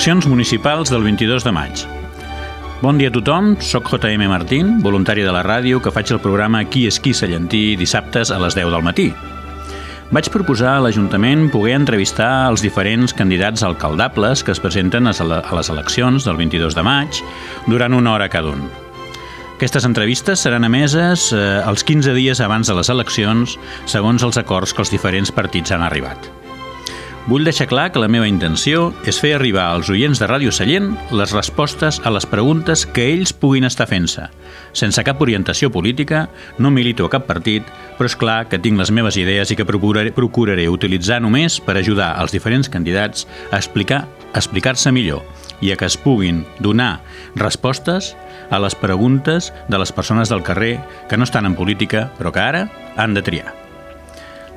Eleccions municipals del 22 de maig. Bon dia a tothom, sóc JM Martín, voluntari de la ràdio que faig el programa Qui és qui Sallentí dissabtes a les 10 del matí. Vaig proposar a l'Ajuntament poder entrevistar els diferents candidats alcaldables que es presenten a les eleccions del 22 de maig durant una hora cada un. Aquestes entrevistes seran emeses eh, els 15 dies abans de les eleccions, segons els acords que els diferents partits han arribat. Vull deixar clar que la meva intenció és fer arribar als oients de Ràdio Sallent les respostes a les preguntes que ells puguin estar fent-se. Sense cap orientació política, no milito a cap partit, però és clar que tinc les meves idees i que procuraré, procuraré utilitzar només per ajudar els diferents candidats a explicar explicar-se millor i a que es puguin donar respostes a les preguntes de les persones del carrer que no estan en política, però que ara han de triar.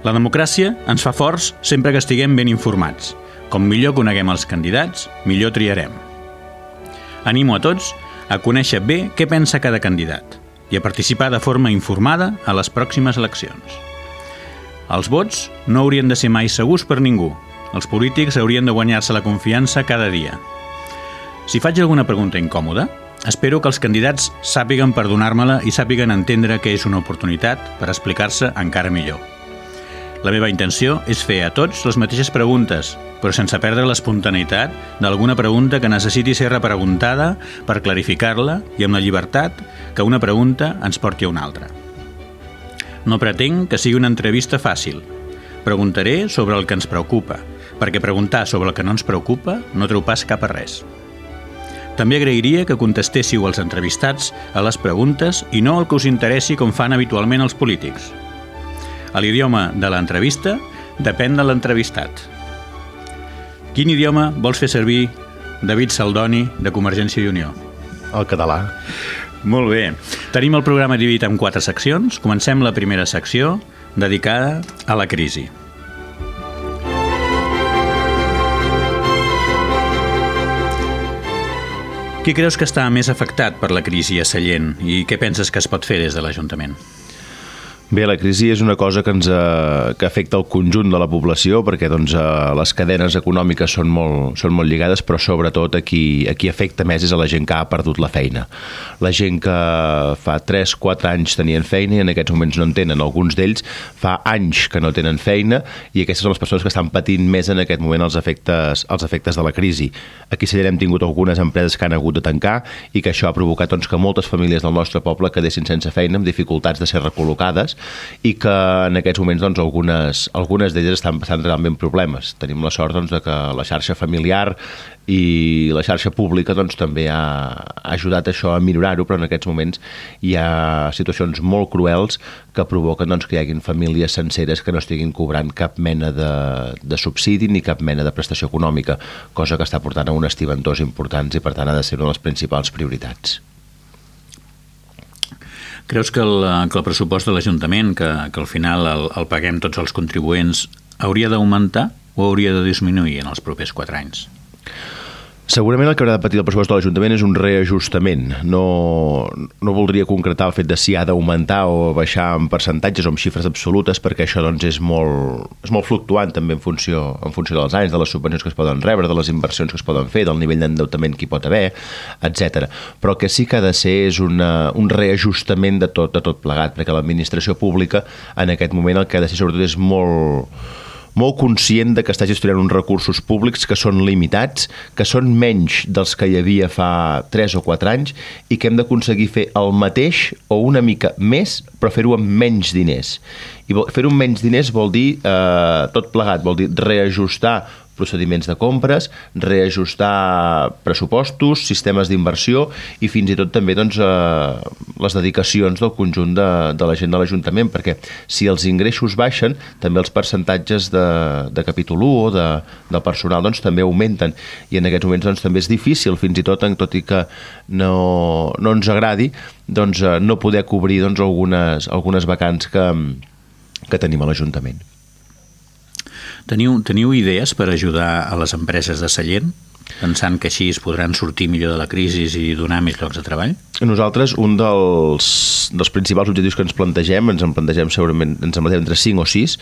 La democràcia ens fa forts sempre que estiguem ben informats. Com millor coneguem els candidats, millor triarem. Animo a tots a conèixer bé què pensa cada candidat i a participar de forma informada a les pròximes eleccions. Els vots no haurien de ser mai segurs per ningú. Els polítics haurien de guanyar-se la confiança cada dia. Si faig alguna pregunta incòmoda, espero que els candidats sàpiguen perdonar-me-la i sàpiguen entendre que és una oportunitat per explicar-se encara millor. La meva intenció és fer a tots les mateixes preguntes, però sense perdre l'espontaneïtat d'alguna pregunta que necessiti ser repreguntada per clarificar-la i amb la llibertat que una pregunta ens porti a una altra. No pretenc que sigui una entrevista fàcil. Preguntaré sobre el que ens preocupa, perquè preguntar sobre el que no ens preocupa no treu pas cap a res. També agrairia que contestéssiu als entrevistats a les preguntes i no el que us interessi com fan habitualment els polítics – a l'idioma de l'entrevista depèn de l'entrevistat. Quin idioma vols fer servir David Saldoni, de Convergència i Unió? El català. Molt bé. Tenim el programa dividit en quatre seccions. Comencem la primera secció, dedicada a la crisi. Qui creus que està més afectat per la crisi a Sallent i què penses que es pot fer des de l'Ajuntament? Bé, la crisi és una cosa que ens eh, que afecta el conjunt de la població perquè doncs, eh, les cadenes econòmiques són molt, són molt lligades, però sobretot a qui, a qui afecta més és a la gent que ha perdut la feina. La gent que fa 3-4 anys tenien feina i en aquests moments no en tenen. Alguns d'ells fa anys que no tenen feina i aquestes són les persones que estan patint més en aquest moment els efectes, els efectes de la crisi. Aquí a hem tingut algunes empreses que han hagut de tancar i que això ha provocat doncs, que moltes famílies del nostre poble quedessin sense feina amb dificultats de ser recol·locades i que en aquests moments doncs, algunes, algunes d'elles estan passant realment problemes. Tenim la sort doncs, de que la xarxa familiar i la xarxa pública doncs, també ha, ha ajudat això a millorar-ho, però en aquests moments hi ha situacions molt cruels que provoquen doncs, que hi hagin famílies senceres que no estiguin cobrant cap mena de, de subsidi ni cap mena de prestació econòmica, cosa que està portant a unes tibantors importants i per tant ha de ser una de les principals prioritats. Creus que el, que el pressupost de l'Ajuntament, que, que al final el, el paguem tots els contribuents, hauria d'augmentar o hauria de disminuir en els propers quatre anys? Segurament el que haurà de patir el pressupost de l'Ajuntament és un reajustament. No, no voldria concretar el fet de si ha d'augmentar o baixar en percentatges o en xifres absolutes, perquè això doncs, és, molt, és molt fluctuant també en funció, en funció dels anys, de les subvencions que es poden rebre, de les inversions que es poden fer, del nivell d'endeutament que hi pot haver, etc. Però el que sí que ha de ser és una, un reajustament de tot, de tot plegat, perquè l'administració pública en aquest moment el que ha de ser sobretot és molt molt conscient de que està gestionant uns recursos públics que són limitats, que són menys dels que hi havia fa 3 o 4 anys i que hem d'aconseguir fer el mateix o una mica més, però fer-ho amb menys diners. I fer-ho amb menys diners vol dir, eh, tot plegat, vol dir reajustar procediments de compres, reajustar pressupostos, sistemes d'inversió i fins i tot també doncs, eh, les dedicacions del conjunt de, de la gent de l'Ajuntament, perquè si els ingressos baixen, també els percentatges de, de capítol 1 o de, de personal doncs, també augmenten i en aquests moments doncs, també és difícil, fins i tot, en tot i que no, no ens agradi, doncs, eh, no poder cobrir doncs, algunes, algunes vacants que, que tenim a l'Ajuntament. Teniu, teniu idees per ajudar a les empreses de Sallent? pensant que així es podran sortir millor de la crisi i donar més llocs de treball? Nosaltres, un dels, dels principals objectius que ens plantegem, ens en plantegem segurament, ens en plantegem entre 5 o 6,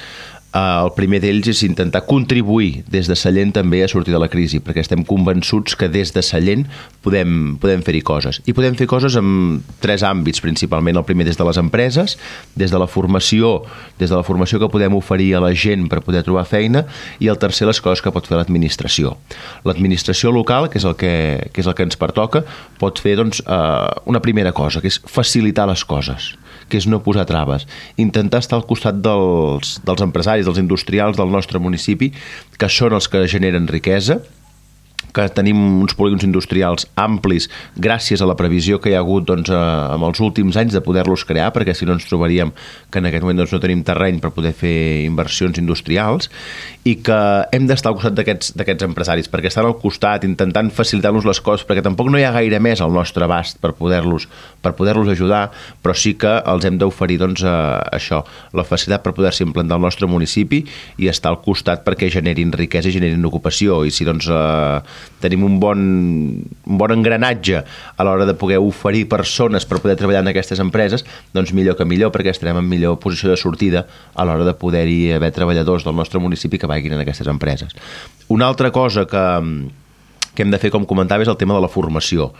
el primer d'ells és intentar contribuir des de Sallent també a sortir de la crisi, perquè estem convençuts que des de Sallent podem, podem fer-hi coses. I podem fer coses en tres àmbits, principalment. El primer des de les empreses, des de la formació, des de la formació que podem oferir a la gent per poder trobar feina, i el tercer, les coses que pot fer l'administració. L'administració local, que és el que, que és el que ens pertoca, pot fer doncs, eh, una primera cosa, que és facilitar les coses que és no posar traves. Intentar estar al costat dels, dels empresaris, dels industrials del nostre municipi, que són els que generen riquesa, que tenim uns polígons industrials amplis gràcies a la previsió que hi ha hagut doncs, eh, en els últims anys de poder-los crear, perquè si no ens trobaríem que en aquest moment doncs, no tenim terreny per poder fer inversions industrials i que hem d'estar al costat d'aquests empresaris, perquè estan al costat intentant facilitar-nos les coses, perquè tampoc no hi ha gaire més al nostre abast per poder-los per poder-los ajudar, però sí que els hem d'oferir doncs, eh, això, la facilitat per poder-se implantar al nostre municipi i estar al costat perquè generin riquesa i generin ocupació, i si doncs eh, tenim un bon, un bon engranatge a l'hora de poder oferir persones per poder treballar en aquestes empreses, doncs millor que millor, perquè estarem en millor posició de sortida a l'hora de poder-hi haver treballadors del nostre municipi que vagin en aquestes empreses. Una altra cosa que, que hem de fer, com comentava, és el tema de la formació.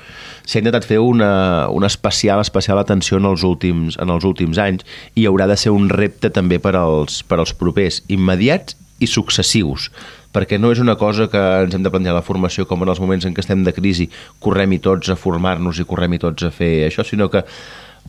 S'ha intentat fer una, una especial especial atenció en els, últims, en els últims anys i haurà de ser un repte també per als, per als propers, immediats i successius perquè no és una cosa que ens hem de plantejar la formació com en els moments en què estem de crisi, correm-hi tots a formar-nos i correm-hi tots a fer això, sinó que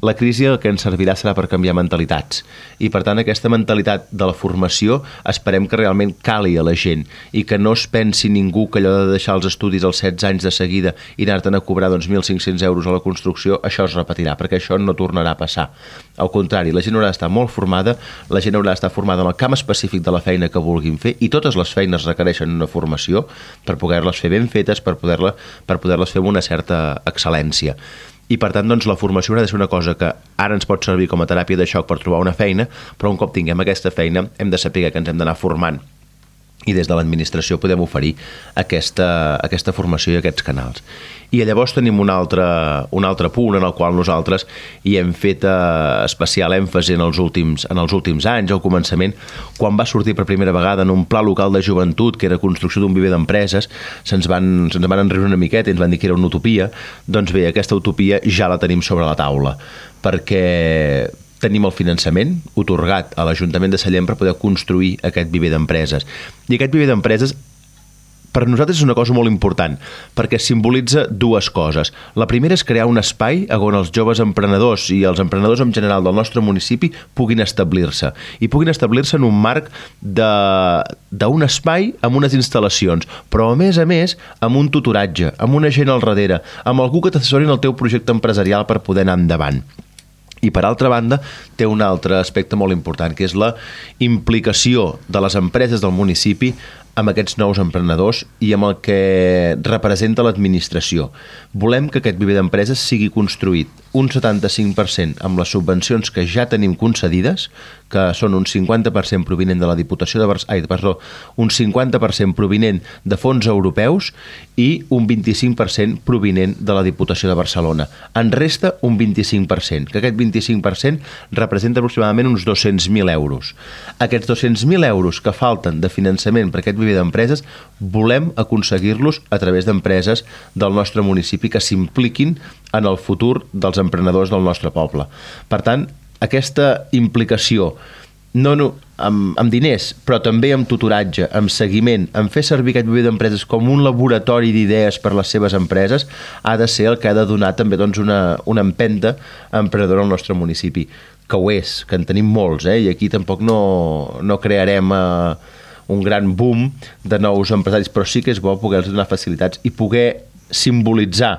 la crisi el que ens servirà serà per canviar mentalitats. I, per tant, aquesta mentalitat de la formació esperem que realment cali a la gent i que no es pensi ningú que allò de deixar els estudis als 16 anys de seguida i anar-te'n a cobrar doncs, 1.500 euros a la construcció, això es repetirà, perquè això no tornarà a passar. Al contrari, la gent haurà d'estar molt formada, la gent haurà d'estar formada en el camp específic de la feina que vulguin fer i totes les feines requereixen una formació per poder-les fer ben fetes, per poder-les per poder fer amb una certa excel·lència i per tant doncs, la formació ha de ser una cosa que ara ens pot servir com a teràpia de xoc per trobar una feina, però un cop tinguem aquesta feina hem de saber que ens hem d'anar formant i des de l'administració podem oferir aquesta, aquesta formació i aquests canals. I llavors tenim un altre, un altre punt en el qual nosaltres hi hem fet eh, especial èmfasi en els, últims, en els últims anys, al començament, quan va sortir per primera vegada en un pla local de joventut, que era construcció d'un viver d'empreses, se'ns van, se van enriure una miqueta i ens van dir que era una utopia, doncs bé, aquesta utopia ja la tenim sobre la taula, perquè tenim el finançament otorgat a l'Ajuntament de Sallent per poder construir aquest viver d'empreses. I aquest viver d'empreses per nosaltres és una cosa molt important, perquè simbolitza dues coses. La primera és crear un espai on els joves emprenedors i els emprenedors en general del nostre municipi puguin establir-se. I puguin establir-se en un marc d'un espai amb unes instal·lacions, però a més a més amb un tutoratge, amb una gent al darrere, amb algú que t'assessori en el teu projecte empresarial per poder anar endavant. I per altra banda, té un altre aspecte molt important, que és la implicació de les empreses del municipi amb aquests nous emprenedors i amb el que representa l'administració. Volem que aquest viver d'empreses sigui construït un 75% amb les subvencions que ja tenim concedides, que són un 50% provinent de la Diputació de Barcelona, ai, perdó, un 50% provinent de fons europeus i un 25% provinent de la Diputació de Barcelona. En resta un 25%, que aquest 25% representa aproximadament uns 200.000 euros. Aquests 200.000 euros que falten de finançament per aquest viver d'empreses volem aconseguir-los a través d'empreses del nostre municipi que s'impliquin en el futur dels emprenedors del nostre poble. Per tant, aquesta implicació no, no, amb, amb diners, però també amb tutoratge, amb seguiment, amb fer servir aquest viver d'empreses com un laboratori d'idees per les seves empreses, ha de ser el que ha de donar també doncs, una, una empenta emprenedora al nostre municipi, que ho és, que en tenim molts, eh? i aquí tampoc no, no crearem eh, un gran boom de nous empresaris, però sí que és bo poder-los donar facilitats i poder simbolitzar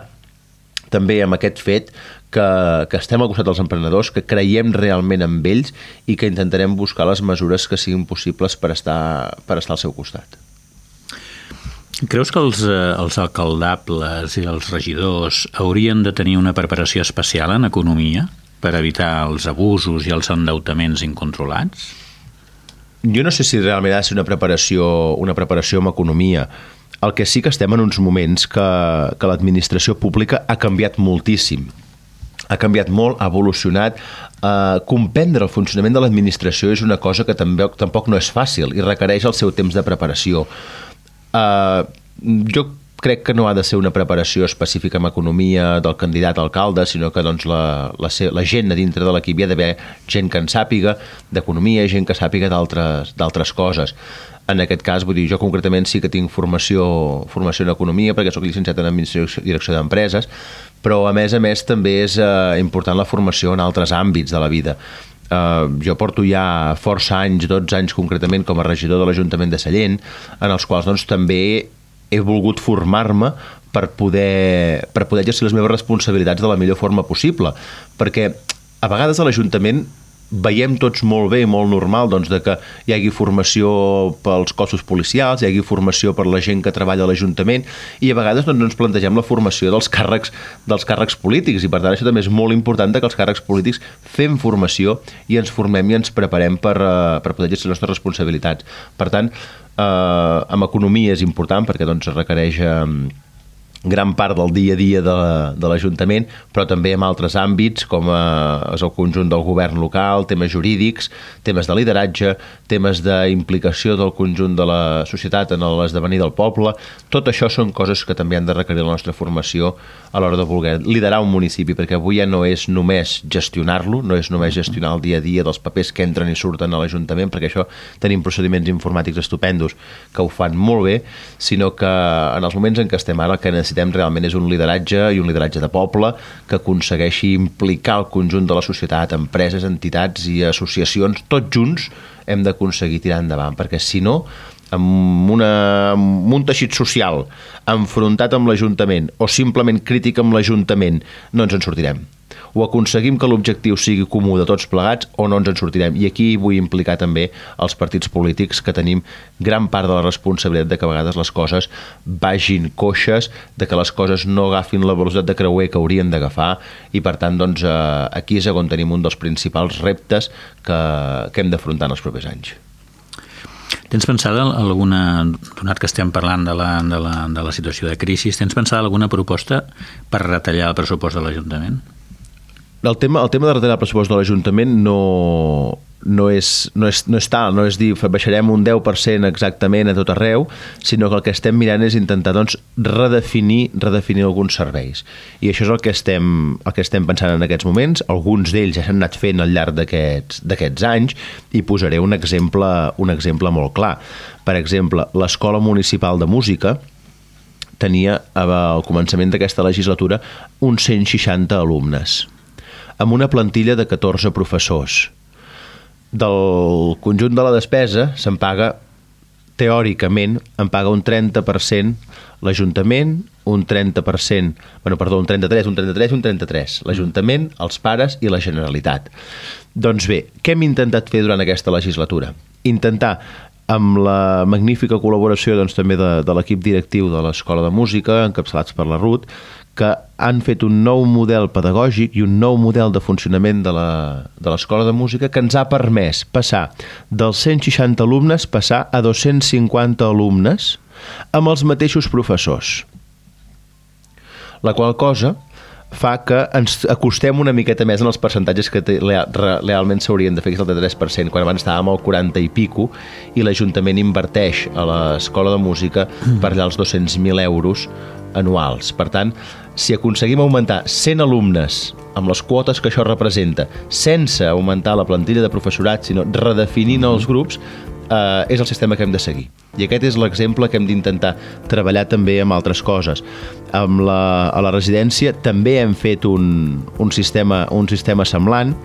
també amb aquest fet que, que estem al costat dels emprenedors, que creiem realment en ells i que intentarem buscar les mesures que siguin possibles per estar, per estar al seu costat. Creus que els, eh, els alcaldables i els regidors haurien de tenir una preparació especial en economia per evitar els abusos i els endeutaments incontrolats? Jo no sé si realment ha de ser una preparació, una preparació en economia. El que sí que estem en uns moments que, que l'administració pública ha canviat moltíssim ha canviat molt, ha evolucionat. Uh, comprendre el funcionament de l'administració és una cosa que també, tampoc no és fàcil i requereix el seu temps de preparació. Uh, jo crec que no ha de ser una preparació específica en economia del candidat a alcalde, sinó que doncs, la, la, la gent a dintre de l'equip hi ha d'haver gent que en sàpiga d'economia, gent que sàpiga d'altres coses. En aquest cas, vull dir, jo concretament sí que tinc formació, formació en economia perquè sóc llicenciat en administració i direcció d'empreses, però a més a més també és eh, important la formació en altres àmbits de la vida. Uh, jo porto ja força anys, 12 anys concretament, com a regidor de l'Ajuntament de Sallent, en els quals doncs, també he volgut formar-me per poder, per poder exercir les meves responsabilitats de la millor forma possible. Perquè a vegades a l'Ajuntament veiem tots molt bé molt normal doncs, de que hi hagi formació pels cossos policials, hi hagi formació per la gent que treballa a l'Ajuntament i a vegades doncs, ens plantegem la formació dels càrrecs, dels càrrecs polítics i per tant això també és molt important que els càrrecs polítics fem formació i ens formem i ens preparem per, uh, per poder exercir les nostres responsabilitats. Per tant, eh, amb economia és important perquè doncs, requereix eh, gran part del dia a dia de, de l'Ajuntament, però també en altres àmbits, com eh, és el conjunt del govern local, temes jurídics, temes de lideratge, temes d'implicació del conjunt de la societat en l'esdevenir del poble. Tot això són coses que també han de requerir la nostra formació a l'hora de voler liderar un municipi, perquè avui ja no és només gestionar-lo, no és només gestionar el dia a dia dels papers que entren i surten a l'Ajuntament, perquè això tenim procediments informàtics estupendos que ho fan molt bé, sinó que en els moments en què estem ara el que necessitem necessitem realment és un lideratge i un lideratge de poble que aconsegueixi implicar el conjunt de la societat, empreses, entitats i associacions, tots junts hem d'aconseguir tirar endavant, perquè si no, amb, una, amb un teixit social enfrontat amb l'Ajuntament o simplement crític amb l'Ajuntament, no ens en sortirem o aconseguim que l'objectiu sigui comú de tots plegats o no ens en sortirem. I aquí vull implicar també els partits polítics que tenim gran part de la responsabilitat de que a vegades les coses vagin coixes, de que les coses no agafin la velocitat de creuer que haurien d'agafar i per tant doncs, eh, aquí és on tenim un dels principals reptes que, que hem d'afrontar en els propers anys. Tens pensada alguna, donat que estem parlant de la, de, la, de la situació de crisi, tens pensada alguna proposta per retallar el pressupost de l'Ajuntament? El tema, el tema de retallar el pressupost de l'Ajuntament no, no, és, no, és, no és tal, no és dir baixarem un 10% exactament a tot arreu, sinó que el que estem mirant és intentar doncs, redefinir, redefinir alguns serveis. I això és el que estem, el que estem pensant en aquests moments. Alguns d'ells ja s'han anat fent al llarg d'aquests anys i posaré un exemple, un exemple molt clar. Per exemple, l'Escola Municipal de Música, tenia al començament d'aquesta legislatura uns 160 alumnes amb una plantilla de 14 professors. Del conjunt de la despesa se'n paga, teòricament, en paga un 30% l'Ajuntament, un 30%, bueno, perdó, un 33, un 33 un 33. L'Ajuntament, els pares i la Generalitat. Doncs bé, què hem intentat fer durant aquesta legislatura? Intentar amb la magnífica col·laboració doncs, també de, de l'equip directiu de l'Escola de Música, encapçalats per la Ruth, que han fet un nou model pedagògic i un nou model de funcionament de l'Escola de, de Música que ens ha permès passar dels 160 alumnes passar a 250 alumnes amb els mateixos professors. La qual cosa fa que ens acostem una miqueta més en els percentatges que realment s'haurien de fer, que és el de 3%, quan abans estàvem al 40 i pico, i l'Ajuntament inverteix a l'Escola de Música per allà els 200.000 euros anuals. Per tant, si aconseguim augmentar 100 alumnes amb les quotes que això representa, sense augmentar la plantilla de professorat, sinó redefinint els grups, eh, és el sistema que hem de seguir. I aquest és l'exemple que hem d'intentar treballar també amb altres coses. Amb la, a la residència també hem fet un, un, sistema, un sistema semblant,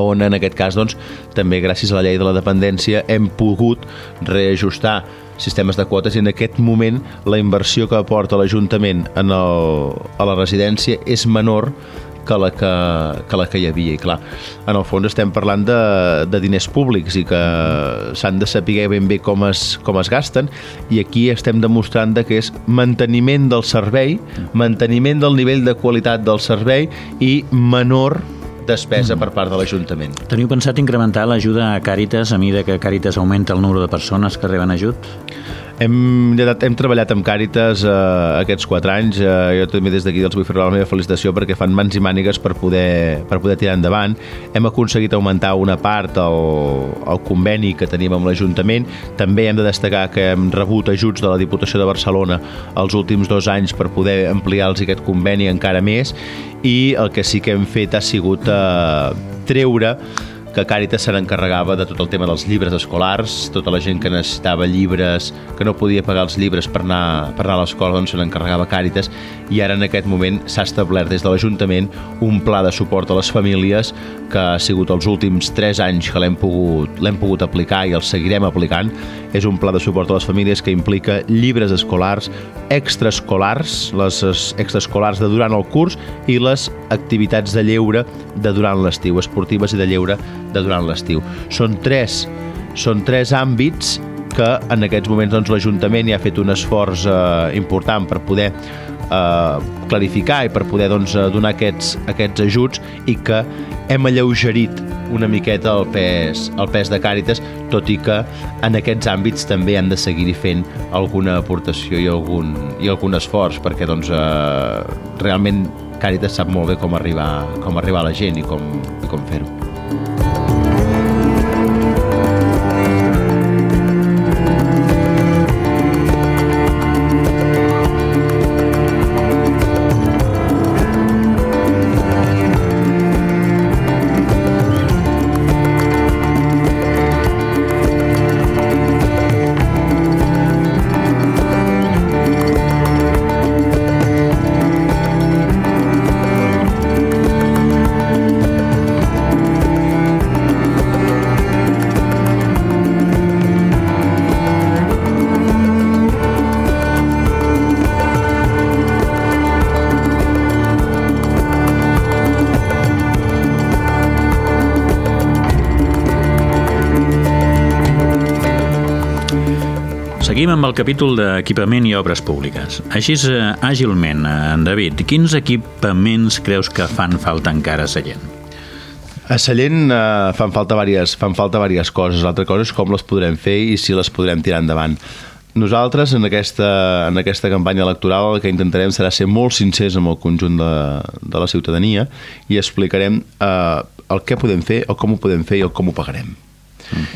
on en aquest cas doncs, també gràcies a la llei de la dependència hem pogut reajustar sistemes de quotes i en aquest moment la inversió que aporta l'Ajuntament a la residència és menor que la que, que la que hi havia. I clar, en el fons estem parlant de, de diners públics i que s'han de saber ben bé com es, com es gasten i aquí estem demostrant de que és manteniment del servei, manteniment del nivell de qualitat del servei i menor despesa per part de l'Ajuntament. Teniu pensat incrementar l'ajuda a Càritas a mesura que Càritas augmenta el número de persones que reben ajut? Hem, hem treballat amb Càritas eh, aquests quatre anys. Eh, jo també des d'aquí els vull fer la meva felicitació perquè fan mans i mànigues per poder, per poder tirar endavant. Hem aconseguit augmentar una part el, el conveni que tenim amb l'Ajuntament. També hem de destacar que hem rebut ajuts de la Diputació de Barcelona els últims dos anys per poder ampliar-los aquest conveni encara més i el que sí que hem fet ha sigut eh, treure que Càritas se n'encarregava de tot el tema dels llibres escolars, tota la gent que necessitava llibres, que no podia pagar els llibres per anar, per anar a l'escola, doncs se n'encarregava Càritas, i ara en aquest moment s'ha establert des de l'Ajuntament un pla de suport a les famílies que ha sigut els últims 3 anys que l'hem pogut, pogut aplicar i el seguirem aplicant. És un pla de suport a les famílies que implica llibres escolars, extraescolars, les extraescolars de durant el curs i les activitats de lleure de durant l'estiu, esportives i de lleure de durant l'estiu. Són són tres àmbits que en aquests moments doncs, l'Ajuntament ja ha fet un esforç eh, important per poder eh, clarificar i per poder doncs, eh, donar aquests, aquests ajuts i que hem alleugerit una miqueta el pes, el pes de Càritas, tot i que en aquests àmbits també han de seguir fent alguna aportació i algun, i algun esforç, perquè doncs, eh, realment Càritas sap molt bé com arribar, com arribar a la gent i com, i com fer-ho. Amb el capítol d'equipament i obres públiques. Així, eh, àgilment, eh, en David, quins equipaments creus que fan falta encara a Sallent? A Sallent eh, fan, falta diverses, fan falta diverses coses. L'altra cosa és com les podrem fer i si les podrem tirar endavant. Nosaltres, en aquesta, en aquesta campanya electoral, el que intentarem serà ser molt sincers amb el conjunt de, de la ciutadania i explicarem eh, el que podem fer, el com ho podem fer i com ho pagarem.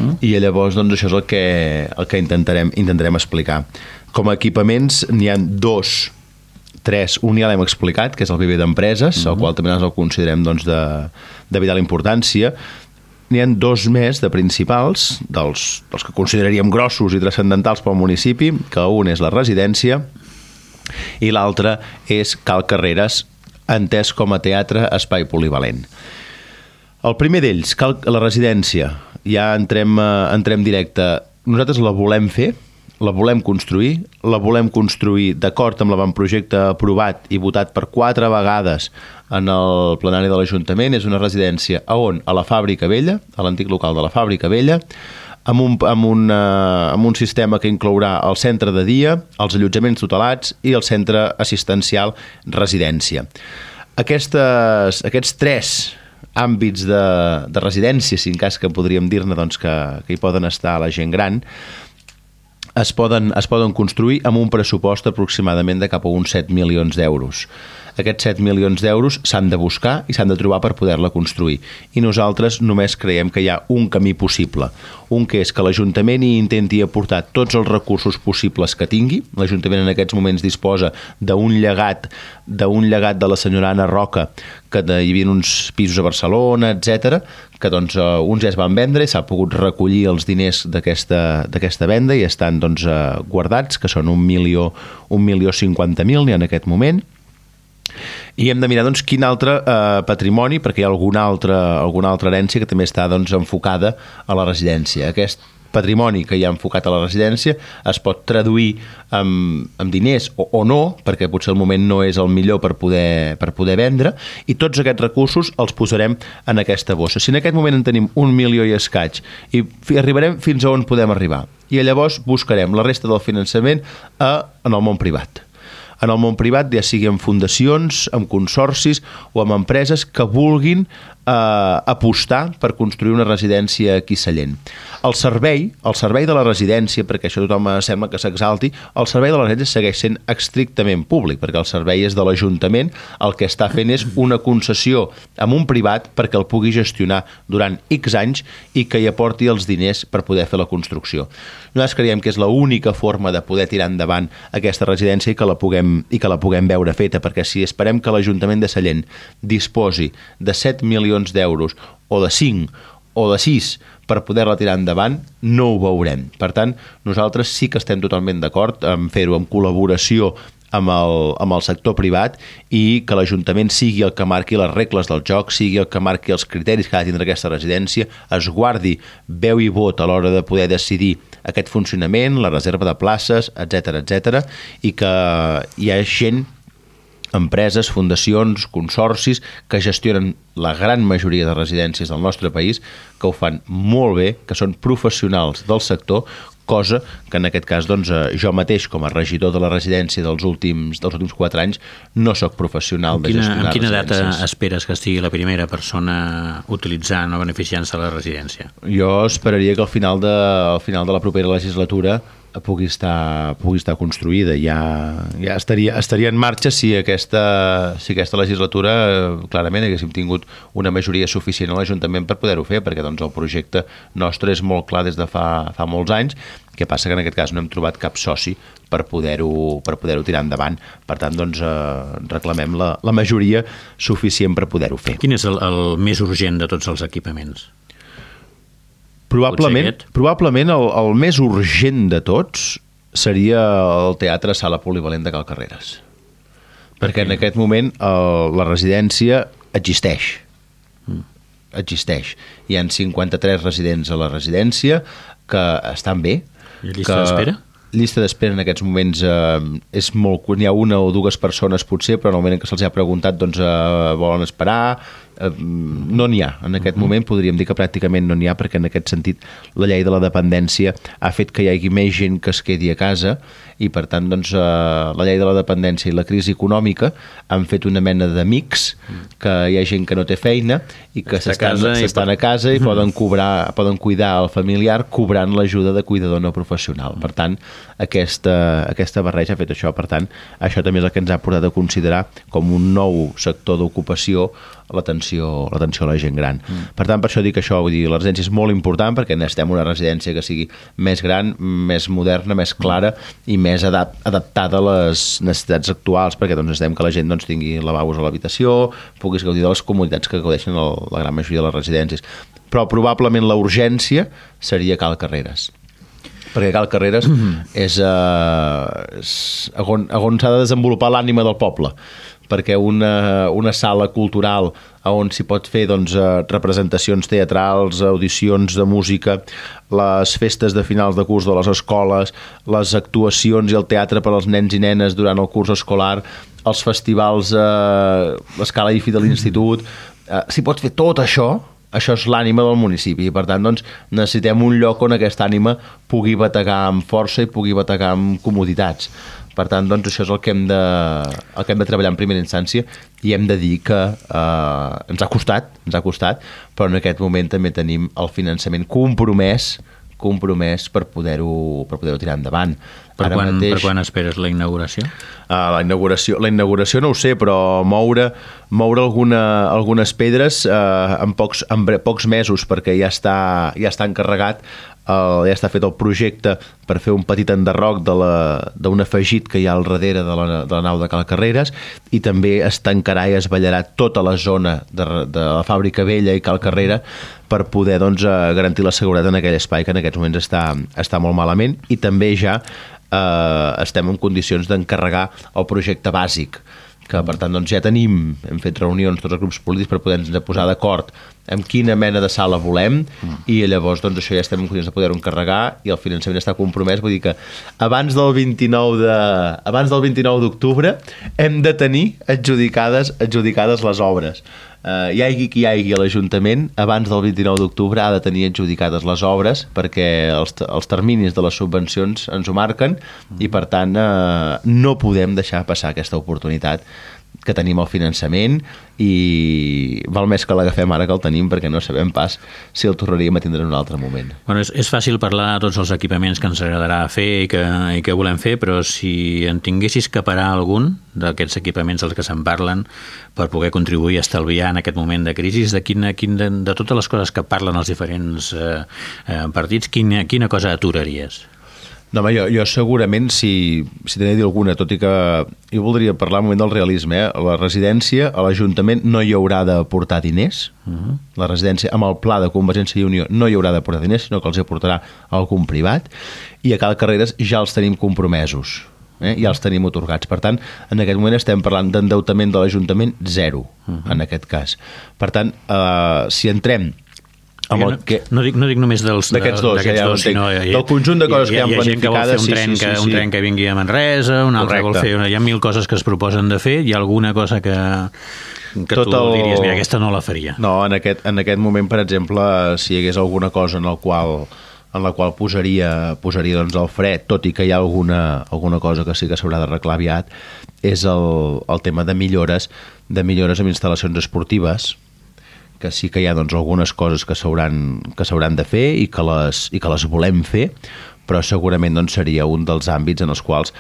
-huh. I llavors doncs, això és el que, el que intentarem, intentarem explicar. Com a equipaments n'hi han dos tres, un ja l'hem explicat, que és el viver d'empreses, uh -huh. el qual també el considerem doncs, de, de vital importància. N'hi han dos més de principals, dels, dels que consideraríem grossos i transcendentals pel municipi, que un és la residència i l'altre és Cal Carreres, entès com a teatre espai polivalent. El primer d'ells, la residència, ja entrem, uh, entrem directe. Nosaltres la volem fer, la volem construir, la volem construir d'acord amb l'avantprojecte aprovat i votat per quatre vegades en el plenari de l'Ajuntament. És una residència a on? A la Fàbrica Vella, a l'antic local de la Fàbrica Vella, amb un, amb, un, uh, amb un sistema que inclourà el centre de dia, els allotjaments tutelats i el centre assistencial residència. Aquestes, aquests tres àmbits de, de residència, si en cas que podríem dir-ne doncs, que, que hi poden estar la gent gran, es poden, es poden construir amb un pressupost aproximadament de cap a uns 7 milions d'euros. Aquests 7 milions d'euros s'han de buscar i s'han de trobar per poder-la construir. I nosaltres només creiem que hi ha un camí possible. Un que és que l'Ajuntament hi intenti aportar tots els recursos possibles que tingui. L'Ajuntament en aquests moments disposa d'un llegat d'un llegat de la senyora Anna Roca que hi havia uns pisos a Barcelona, etc que doncs, uh, uns ja es van vendre i s'ha pogut recollir els diners d'aquesta venda i estan doncs, uh, guardats, que són un milió, un milió cinquanta mil en aquest moment i hem de mirar doncs, quin altre eh, patrimoni, perquè hi ha alguna altra, alguna altra herència que també està doncs, enfocada a la residència. Aquest patrimoni que hi ha enfocat a la residència es pot traduir amb, amb diners o, o no, perquè potser el moment no és el millor per poder, per poder vendre, i tots aquests recursos els posarem en aquesta bossa. Si en aquest moment en tenim un milió i escaig i arribarem fins a on podem arribar, i llavors buscarem la resta del finançament a, en el món privat en el món privat, ja sigui amb fundacions, amb consorcis o amb empreses que vulguin eh, apostar per construir una residència aquí a Sallent. El servei, el servei de la residència, perquè això tothom sembla que s'exalti, el servei de la residència segueix sent estrictament públic, perquè el servei és de l'Ajuntament, el que està fent és una concessió amb un privat perquè el pugui gestionar durant X anys i que hi aporti els diners per poder fer la construcció. Nosaltres creiem que és l'única forma de poder tirar endavant aquesta residència i que la puguem, i que la puguem veure feta, perquè si esperem que l'Ajuntament de Sallent disposi de 7 milions d'euros o de 5 o de 6 per poder-la tirar endavant, no ho veurem. Per tant, nosaltres sí que estem totalment d'acord en fer-ho en col·laboració amb el, amb el sector privat i que l'Ajuntament sigui el que marqui les regles del joc, sigui el que marqui els criteris que ha de tindre aquesta residència, es guardi veu i vot a l'hora de poder decidir aquest funcionament, la reserva de places, etc etc i que hi ha gent empreses, fundacions, consorcis que gestionen la gran majoria de residències del nostre país, que ho fan molt bé, que són professionals del sector, cosa que en aquest cas doncs, eh, jo mateix com a regidor de la residència dels últims, dels últims 4 anys no sóc professional quina, de gestionar En quina residències. data esperes que estigui la primera persona utilitzant o beneficiant-se de la residència? Jo esperaria que al final de, al final de la propera legislatura pugui estar, pugui estar construïda. Ja, ja estaria, estaria en marxa si aquesta, si aquesta legislatura eh, clarament haguéssim tingut una majoria suficient a l'Ajuntament per poder-ho fer, perquè doncs, el projecte nostre és molt clar des de fa, fa molts anys, que passa que en aquest cas no hem trobat cap soci per poder-ho per poder tirar endavant. Per tant, doncs, eh, reclamem la, la majoria suficient per poder-ho fer. Quin és el, el més urgent de tots els equipaments? Probablement, probablement el, el més urgent de tots seria el Teatre Sala Polivalent de Cal Carreres. Perquè en aquest moment el, la residència existeix. Existeix. Hi han 53 residents a la residència que estan bé. I llista d'espera? Llista d'espera en aquests moments eh, és molt... N'hi ha una o dues persones potser, però en el moment en què se'ls ha preguntat doncs eh, volen esperar, no n'hi ha. En aquest moment podríem dir que pràcticament no n'hi ha perquè en aquest sentit la llei de la dependència ha fet que hi hagi més gent que es quedi a casa i per tant doncs, eh, la llei de la dependència i la crisi econòmica han fet una mena de mix que hi ha gent que no té feina i que a s'estan casa i a casa i poden cobrar poden cuidar el familiar cobrant l'ajuda de cuidador no professional. Per tant, aquesta, aquesta barreja ha fet això. Per tant, això també és el que ens ha portat a considerar com un nou sector d'ocupació l'atenció a la gent gran. Mm. Per tant, per això dic això, vull dir, la residència és molt important perquè necessitem una residència que sigui més gran, més moderna, més clara i més adap adaptada a les necessitats actuals, perquè doncs, necessitem que la gent doncs, tingui lavabos a l'habitació, puguis gaudir de les comoditats que gaudeixen el, la gran majoria de les residències. Però probablement la urgència seria Cal Carreres perquè Cal Carreres mm -hmm. és, uh, és on, on s'ha de desenvolupar l'ànima del poble perquè una, una sala cultural on s'hi pot fer doncs, eh, representacions teatrals, audicions de música, les festes de finals de curs de les escoles, les actuacions i el teatre per als nens i nenes durant el curs escolar, els festivals, eh, l'escala IFI de l'institut... Eh, s'hi pot fer tot això, això és l'ànima del municipi i per tant doncs, necessitem un lloc on aquesta ànima pugui bategar amb força i pugui bategar amb comoditats per tant, doncs, això és el que hem de, el que hem de treballar en primera instància i hem de dir que eh, ens ha costat, ens ha costat, però en aquest moment també tenim el finançament compromès compromès per poder-ho per poder tirar endavant. Per, quan, per quan esperes la inauguració? Uh, la, inauguració, la inauguració no ho sé, però moure, moure alguna, algunes pedres uh, en, pocs, en pocs mesos, perquè ja està, ja està encarregat el, ja està fet el projecte per fer un petit enderroc d'un afegit que hi ha al darrere de la, de la nau de Cal Carreres i també es tancarà i es ballarà tota la zona de, de la fàbrica vella i Cal Carrera per poder doncs, eh, garantir la seguretat en aquell espai que en aquests moments està, està molt malament. I també ja eh, estem en condicions d'encarregar el projecte bàsic que per tant doncs, ja tenim, hem fet reunions tots els grups polítics per poder-nos posar d'acord amb quina mena de sala volem mm. i llavors doncs, això ja estem en condicions de poder-ho encarregar i el finançament està compromès, vull dir que abans del 29 de abans del 29 d'octubre hem de tenir adjudicades adjudicades les obres eh, hi hagi qui hi hagi a l'Ajuntament, abans del 29 d'octubre ha de tenir adjudicades les obres perquè els, els terminis de les subvencions ens ho marquen i, per tant, eh, no podem deixar passar aquesta oportunitat que tenim el finançament i val més que l'agafem ara que el tenim perquè no sabem pas si el tornaríem a tindre en un altre moment. Bueno, és, és fàcil parlar de tots els equipaments que ens agradarà fer i que, i que volem fer, però si en tinguessis que parar algun d'aquests equipaments dels que se'n parlen per poder contribuir a estalviar en aquest moment de crisi, de, quina, quin, de, de totes les coses que parlen els diferents eh, eh, partits, quina, quina cosa aturaries? No, home, jo, jo segurament, si, si tenia dir alguna, tot i que jo voldria parlar un moment del realisme, eh? la residència, a l'Ajuntament no hi haurà de portar diners, uh -huh. la residència, amb el pla de Convergència i Unió, no hi haurà de portar diners, sinó que els aportarà algun privat, i a Cal Carreres ja els tenim compromesos, eh? ja els tenim otorgats. Per tant, en aquest moment estem parlant d'endeutament de l'Ajuntament zero, uh -huh. en aquest cas. Per tant, eh, si entrem amb el que... No, dic, no dic només dels d'aquests dos, ja, ja dos sinó hi, del conjunt de coses hi, que hi ha planificades. Hi ha gent que vol fer un tren, sí, sí, que, sí, un tren que vingui a Manresa, un altre Correcte. vol fer... Una, hi ha mil coses que es proposen de fer, hi ha alguna cosa que que Tot tu el... diries, mira, aquesta no la faria. No, en aquest, en aquest moment, per exemple, si hi hagués alguna cosa en el qual en la qual posaria, posaria doncs, el fre, tot i que hi ha alguna, alguna cosa que sí que s'haurà d'arreglar aviat, és el, el tema de millores de millores en instal·lacions esportives, que sí que hi ha doncs, algunes coses que s'hauran de fer i que, les, i que les volem fer, però segurament doncs, seria un dels àmbits en els quals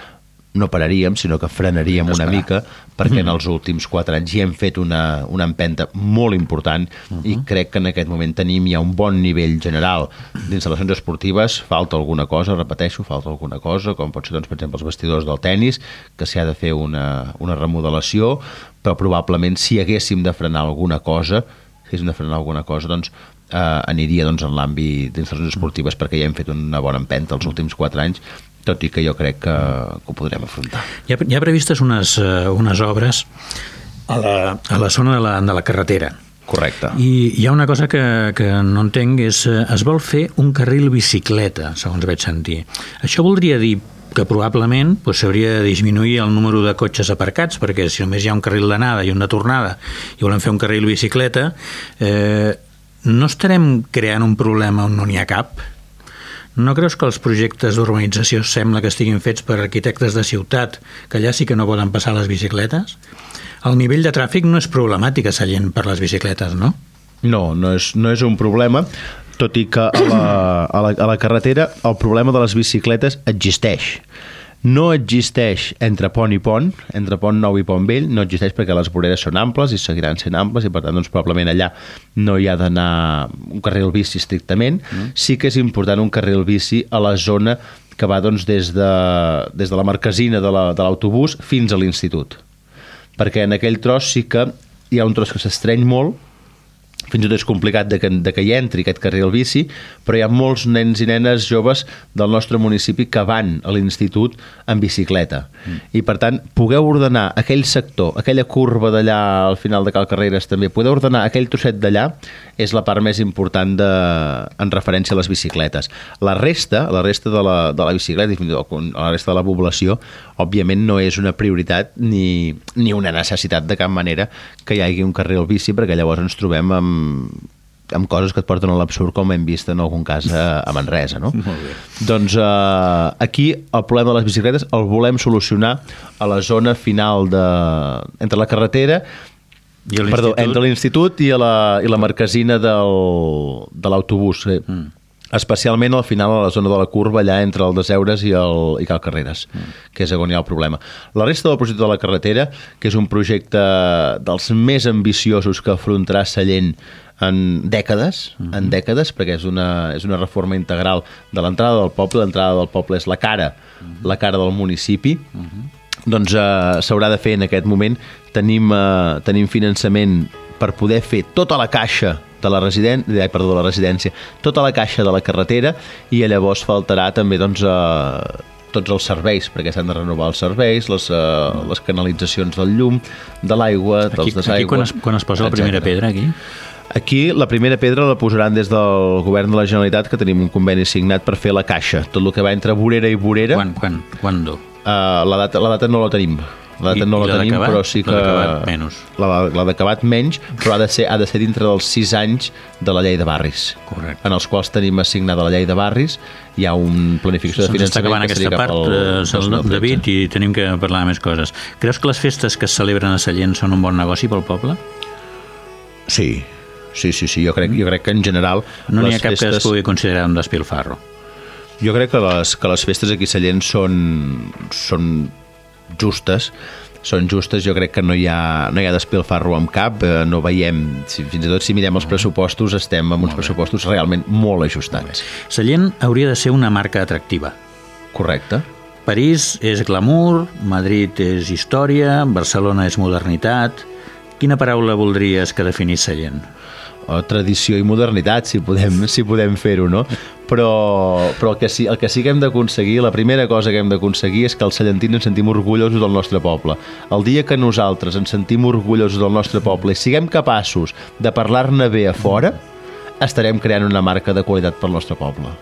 no pararíem, sinó que frenaríem una mica, perquè en els últims quatre anys hi hem fet una, una empenta molt important uh -huh. i crec que en aquest moment tenim ja un bon nivell general d'instal·lacions esportives, falta alguna cosa, repeteixo, falta alguna cosa, com pot ser, doncs, per exemple, els vestidors del tennis, que s'hi ha de fer una, una remodelació, però probablement si haguéssim de frenar alguna cosa, si haguéssim de frenar alguna cosa, doncs eh, aniria doncs, en l'àmbit d'instal·lacions esportives perquè ja hem fet una bona empenta els últims 4 anys tot i que jo crec que, que ho podrem afrontar. Hi ha, hi ha previstes unes, uh, unes obres a la, a la zona de la, de la carretera. Correcte. I hi ha una cosa que, que no entenc, és eh, es vol fer un carril bicicleta, segons vaig sentir. Això voldria dir que probablement s'hauria doncs, de disminuir el número de cotxes aparcats, perquè si només hi ha un carril d'anada i un de tornada i volem fer un carril bicicleta, eh, no estarem creant un problema on no n'hi ha cap? No creus que els projectes d'urbanització sembla que estiguin fets per arquitectes de ciutat, que allà sí que no poden passar les bicicletes? El nivell de tràfic no és problemàtic a Sallent per les bicicletes, no? No, no és, no és un problema tot i que a la, a la, a la carretera el problema de les bicicletes existeix. No existeix entre pont i pont, entre pont nou i pont vell, no existeix perquè les voreres són amples i seguiran sent amples i per tant doncs, probablement allà no hi ha d'anar un carril bici estrictament. Mm. Sí que és important un carril bici a la zona que va doncs, des, de, des de la marquesina de l'autobús la, de fins a l'institut. Perquè en aquell tros sí que hi ha un tros que s'estreny molt fins i tot és complicat de que, de que hi entri aquest carril bici, però hi ha molts nens i nenes joves del nostre municipi que van a l'institut en bicicleta. Mm. I, per tant, poder ordenar aquell sector, aquella curva d'allà al final de Cal Carreres també, poder ordenar aquell trosset d'allà és la part més important de, en referència a les bicicletes. La resta, la resta de la, de la bicicleta i la resta de la població, òbviament no és una prioritat ni, ni una necessitat de cap manera que hi hagi un carril bici, perquè llavors ens trobem amb, amb coses que et porten a l'absurd com hem vist en algun cas a, a Manresa, no? Molt bé. Doncs eh, aquí el problema de les bicicletes el volem solucionar a la zona final de, entre la carretera i Perdó, entre l'institut i, la, i la marquesina del, de l'autobús. Eh? Mm especialment al final a la zona de la curva allà entre el Deseures i, el, i Cal Carreres, mm. que és on hi ha el problema. La resta del projecte de la carretera, que és un projecte dels més ambiciosos que afrontarà Sallent en dècades, mm en dècades, perquè és una, és una reforma integral de l'entrada del poble, l'entrada del poble és la cara, mm la cara del municipi, mm -hmm. doncs eh, s'haurà de fer en aquest moment. Tenim, eh, tenim finançament per poder fer tota la caixa de la, residència, ai, perdó, de la residència, tota la caixa de la carretera i llavors faltarà també doncs, eh, tots els serveis, perquè s'han de renovar els serveis, les, eh, les canalitzacions del llum, de l'aigua, dels desaigües... Aquí quan es, quan es posa la primera pedra, aquí? Aquí la primera pedra la posaran des del govern de la Generalitat, que tenim un conveni signat per fer la caixa. Tot el que va entre vorera i vorera... Quan? Quan? Quan? Uh, la, data, la data no la tenim La data I- no la, la tenim, però sí que... La d'acabat menys. La, d'acabat menys, però ha de, ser, ha de ser dintre dels 6 anys de la llei de barris. Correcte. En els quals tenim assignada la llei de barris, hi ha un planificació de finançament acabant que aquesta part, al eh, Sal- 2013. David, i tenim que parlar de més coses. Creus que les festes que es celebren a Sallent són un bon negoci pel poble? Sí, sí, sí, sí. Jo crec, jo crec que en general No n'hi ha cap que es festes... pugui considerar un despilfarro. Jo crec que les, que les festes aquí a Sallent són, són justes, són justes, jo crec que no hi ha, no hi ha despilfarro amb cap, eh, no veiem, si, fins i tot si mirem els pressupostos, estem amb uns pressupostos realment molt ajustats. Sallent hauria de ser una marca atractiva. Correcte? París és glamour, Madrid és història, Barcelona és modernitat... Quina paraula voldries que definís Sallent? O tradició i modernitat, si podem, si podem fer-ho, no? Però, però el, que sí, el que sí que hem d'aconseguir, la primera cosa que hem d'aconseguir és que els sallentins ens sentim orgullosos del nostre poble. El dia que nosaltres ens sentim orgullosos del nostre poble i siguem capaços de parlar-ne bé a fora, estarem creant una marca de qualitat pel nostre poble.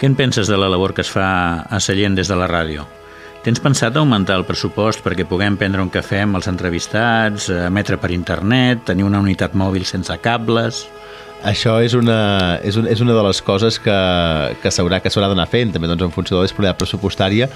Què en penses de la labor que es fa a Sallent des de la ràdio? Tens pensat augmentar el pressupost perquè puguem prendre un cafè amb els entrevistats, emetre per internet, tenir una unitat mòbil sense cables... Això és una, és, un, és una de les coses que, que s'haurà que s'haurà d'anar fent, també doncs, en funció de la disponibilitat pressupostària,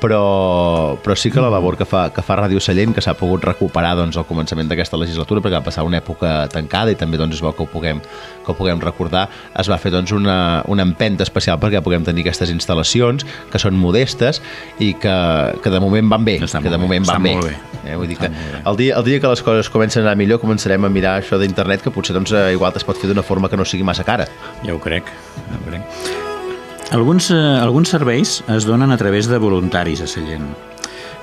però, però sí que la labor que fa, que fa Ràdio Sallent, que s'ha pogut recuperar doncs, al començament d'aquesta legislatura, perquè va passar una època tancada i també doncs, és bo que ho puguem, que ho puguem recordar, es va fer doncs, una, una empenta especial perquè puguem tenir aquestes instal·lacions que són modestes i que, que de moment van bé, Està que de bé, moment està van bé. bé. Eh, vull dir que bé. el dia, el dia que les coses comencen a anar millor començarem a mirar això d'internet que potser doncs, eh, igual es pot fer d'una forma que no sigui massa cara. Ja ho crec. Ja ho crec. Alguns, eh, alguns serveis es donen a través de voluntaris a Sallent.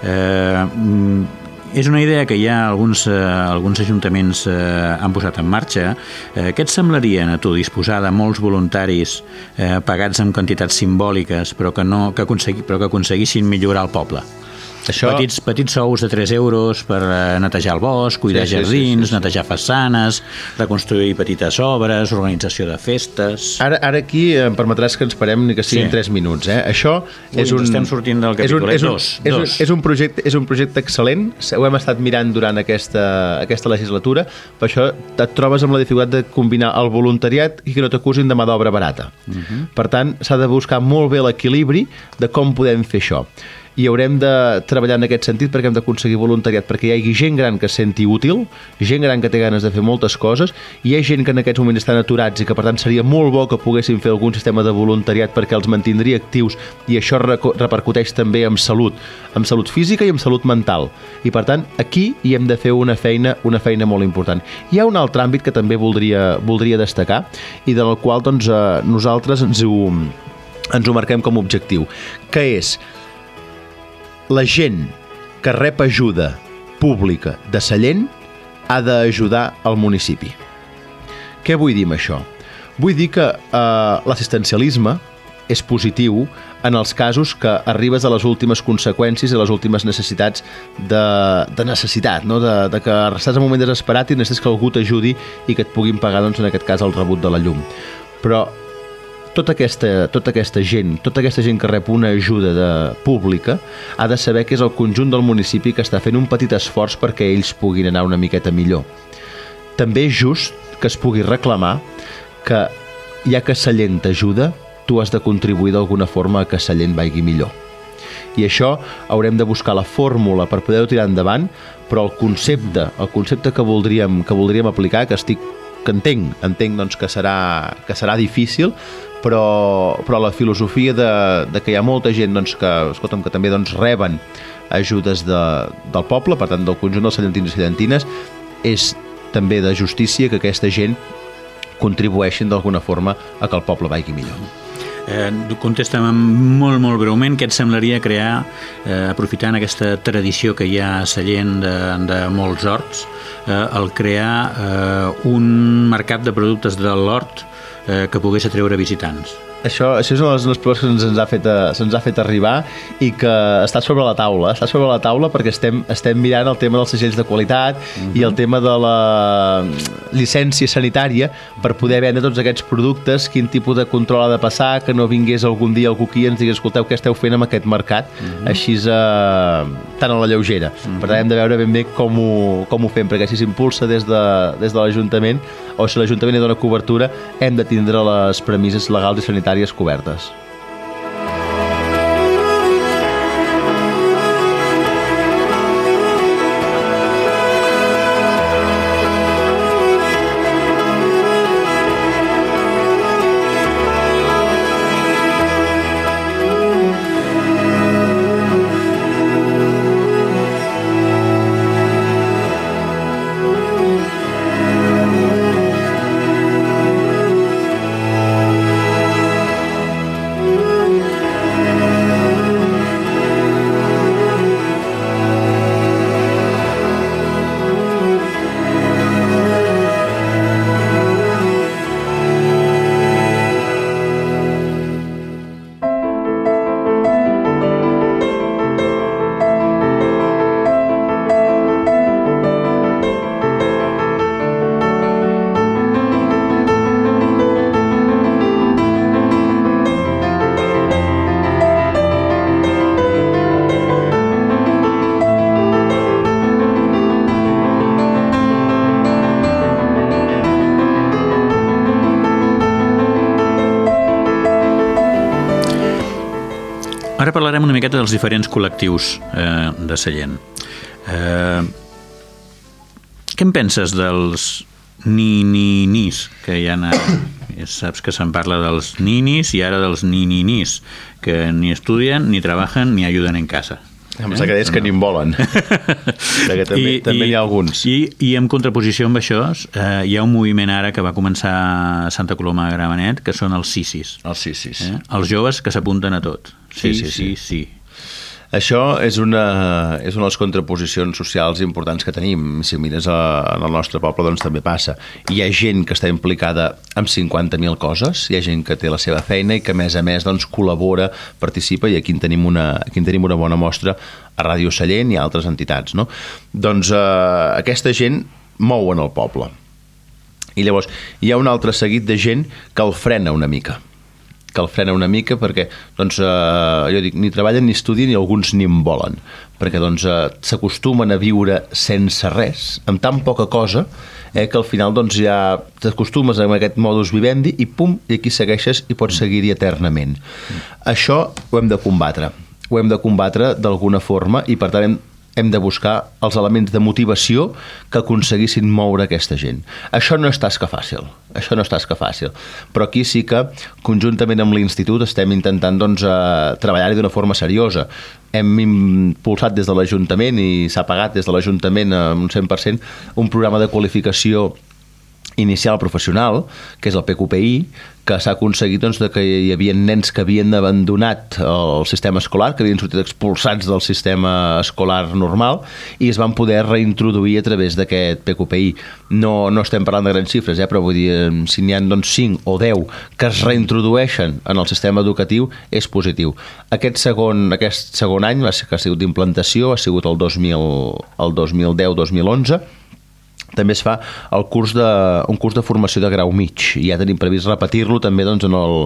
Eh, mm, és una idea que ja alguns, eh, alguns ajuntaments eh, han posat en marxa. Eh, què et semblarien a tu disposar de molts voluntaris eh, pagats amb quantitats simbòliques però que, no, que, aconsegui, però que aconseguissin millorar el poble? Això... Petits, petits sous de 3 euros per eh, netejar el bosc, cuidar Sí, sí, sí, jardins, sí, sí. netejar façanes, reconstruir petites obres, organització de festes... Ara, ara aquí em permetràs que ens parem ni que siguin Sí. sí. 3 minuts. Eh? Això Ui, és un... estem sortint del és un, capítol, eh? és un, Dos, és, un, dos. és, un projecte, és un projecte excel·lent, ho hem estat mirant durant aquesta, aquesta legislatura, per això et trobes amb la dificultat de combinar el voluntariat i que no t'acusin de mà d'obra barata. Uh Mhm. -huh. Per tant, s'ha de buscar molt bé l'equilibri de com podem fer això i haurem de treballar en aquest sentit perquè hem d'aconseguir voluntariat perquè hi hagi gent gran que es senti útil, gent gran que té ganes de fer moltes coses, i hi ha gent que en aquests moments estan aturats i que per tant seria molt bo que poguessin fer algun sistema de voluntariat perquè els mantindria actius i això repercuteix també en salut, amb salut física i amb salut mental. I per tant, aquí hi hem de fer una feina, una feina molt important. Hi ha un altre àmbit que també voldria, voldria destacar i del qual doncs, eh, nosaltres ens ho, ens ho marquem com a objectiu, que és la gent que rep ajuda pública de Sallent ha d'ajudar al municipi. Què vull dir amb això? Vull dir que eh, l'assistencialisme és positiu en els casos que arribes a les últimes conseqüències i a les últimes necessitats de, de necessitat, no? de, de que estàs en un moment desesperat i necessites que algú t'ajudi i que et puguin pagar, doncs, en aquest cas, el rebut de la llum. Però tota aquesta, tota aquesta gent, tota aquesta gent que rep una ajuda de, pública ha de saber que és el conjunt del municipi que està fent un petit esforç perquè ells puguin anar una miqueta millor. També és just que es pugui reclamar que ja que Sallent t'ajuda, tu has de contribuir d'alguna forma a que Sallent vagi millor. I això haurem de buscar la fórmula per poder-ho tirar endavant, però el concepte, el concepte que voldríem, que voldríem aplicar, que estic que entenc, entenc doncs, que, serà, que serà difícil, però, però la filosofia de, de que hi ha molta gent doncs, que, escolta'm, que també doncs, reben ajudes de, del poble, per tant del conjunt dels cellentins i cellentines, és també de justícia que aquesta gent contribueixin d'alguna forma a que el poble vagi millor. Eh, contesta'm molt, molt breument què et semblaria crear, eh, aprofitant aquesta tradició que hi ha a Sallent de, de molts horts, eh, el crear eh, un mercat de productes de l'hort eh, que pogués atreure visitants. Això, això és una de les proves que se'ns ha, fet, eh, se'ns ha fet arribar i que està sobre la taula. Està sobre la taula perquè estem, estem mirant el tema dels segells de qualitat uh -huh. i el tema de la... llicència sanitària per poder vendre tots aquests productes, quin tipus de control ha de passar, que no vingués algun dia algú aquí i ens digués, escolteu, què esteu fent amb aquest mercat, uh -huh. així eh, tan a la lleugera. Uh -huh. Per tant, hem de veure ben bé com ho, com ho fem, perquè si s'impulsa des de, des de l'Ajuntament o si l'Ajuntament hi dona cobertura, hem de tindre les premisses legals i sanitàries cobertes. Una miqueta dels diferents col·lectius eh, de Sallent. Eh, què en penses dels ni-ni-nis que hi ha ara? Saps que se'n parla dels ninis i ara dels ni-ni-nis, que ni estudien, ni treballen, ni ajuden en casa. Em sembla que és que ni en volen. Perquè també, I, també i, hi ha alguns. I, I en contraposició amb això, eh, hi ha un moviment ara que va començar a Santa Coloma de Gramenet, que són els sisis. Els sisis. Eh? Els joves que s'apunten a tot. Sí, sí, sí. sí, sí. Això és una, és una de les contraposicions socials importants que tenim. Si mires a, en el nostre poble, doncs també passa. Hi ha gent que està implicada amb 50.000 coses, hi ha gent que té la seva feina i que, a més a més, doncs, col·labora, participa, i aquí en tenim una, aquí en tenim una bona mostra a Ràdio Sallent i a altres entitats. No? Doncs eh, aquesta gent mou en el poble. I llavors hi ha un altre seguit de gent que el frena una mica que el frena una mica perquè doncs, eh, jo dic, ni treballen ni estudien i alguns ni en volen perquè doncs, eh, s'acostumen a viure sense res, amb tan poca cosa eh, que al final doncs, ja t'acostumes a aquest modus vivendi i pum, i aquí segueixes i pots seguir-hi eternament. Mm. Això ho hem de combatre ho hem de combatre d'alguna forma i per tant hem hem de buscar els elements de motivació que aconseguissin moure aquesta gent. Això no és tasca fàcil, això no és tasca fàcil, però aquí sí que conjuntament amb l'Institut estem intentant doncs, eh, treballar-hi d'una forma seriosa. Hem impulsat des de l'Ajuntament i s'ha pagat des de l'Ajuntament un 100% un programa de qualificació inicial professional, que és el PQPI, que s'ha aconseguit doncs, que hi havia nens que havien abandonat el sistema escolar, que havien sortit expulsats del sistema escolar normal, i es van poder reintroduir a través d'aquest PQPI. No, no estem parlant de grans xifres, eh, però vull dir, si n'hi ha doncs, 5 o 10 que es reintrodueixen en el sistema educatiu, és positiu. Aquest segon, aquest segon any que ha sigut d'implantació, ha sigut el, 2000, el 2010-2011, també es fa el curs de, un curs de formació de grau mig. I ja tenim previst repetir-lo també doncs, en el,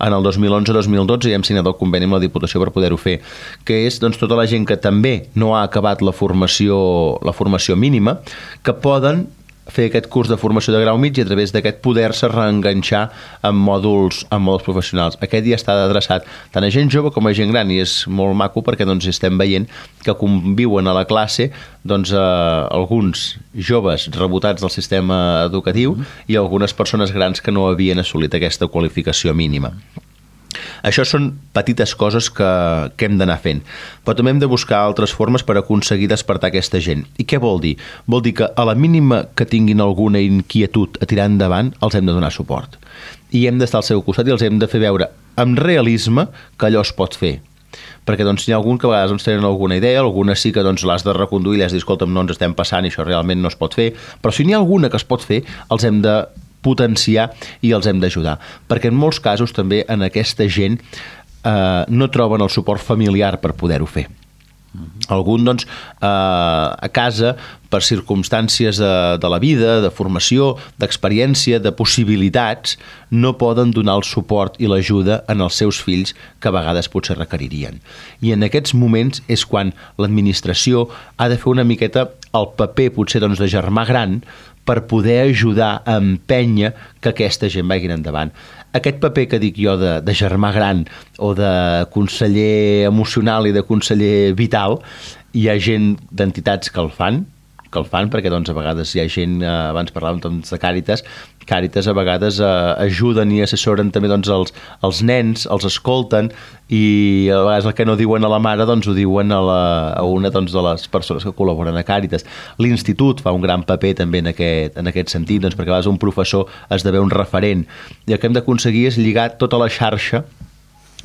en el 2011-2012 i hem signat el conveni amb la Diputació per poder-ho fer, que és doncs, tota la gent que també no ha acabat la formació, la formació mínima, que poden fer aquest curs de formació de grau mig i a través d'aquest poder-se reenganxar amb mòduls, amb mòduls professionals. Aquest dia està adreçat tant a gent jove com a gent gran i és molt maco perquè doncs, estem veient que conviuen a la classe doncs, eh, alguns joves rebotats del sistema educatiu mm -hmm. i algunes persones grans que no havien assolit aquesta qualificació mínima. Això són petites coses que, que hem d'anar fent, però també hem de buscar altres formes per aconseguir despertar aquesta gent. I què vol dir? Vol dir que a la mínima que tinguin alguna inquietud a tirar endavant, els hem de donar suport. I hem d'estar al seu costat i els hem de fer veure amb realisme que allò es pot fer perquè doncs, hi ha algun que a vegades doncs, tenen alguna idea, alguna sí que doncs, l'has de reconduir i has de dir, escolta'm, no ens estem passant i això realment no es pot fer, però si n'hi ha alguna que es pot fer, els hem de potenciar i els hem d'ajudar. Perquè en molts casos també en aquesta gent eh, no troben el suport familiar per poder-ho fer. Algun, doncs, eh, a casa, per circumstàncies de, de la vida, de formació, d'experiència, de possibilitats, no poden donar el suport i l'ajuda en els seus fills que a vegades potser requeririen. I en aquests moments és quan l'administració ha de fer una miqueta el paper, potser, doncs, de germà gran, per poder ajudar a empènyer que aquesta gent vagin endavant. Aquest paper que dic jo de, de germà gran o de conseller emocional i de conseller vital, hi ha gent d'entitats que el fan, que el fan, perquè doncs, a vegades hi ha gent, eh, abans parlàvem doncs, de Càritas, Càritas a vegades eh, ajuden i assessoren també doncs, els, els nens, els escolten i a vegades el que no diuen a la mare doncs ho diuen a, la, a una doncs, de les persones que col·laboren a Càritas. L'institut fa un gran paper també en aquest, en aquest sentit, doncs, perquè a vegades un professor esdevé un referent i el que hem d'aconseguir és lligar tota la xarxa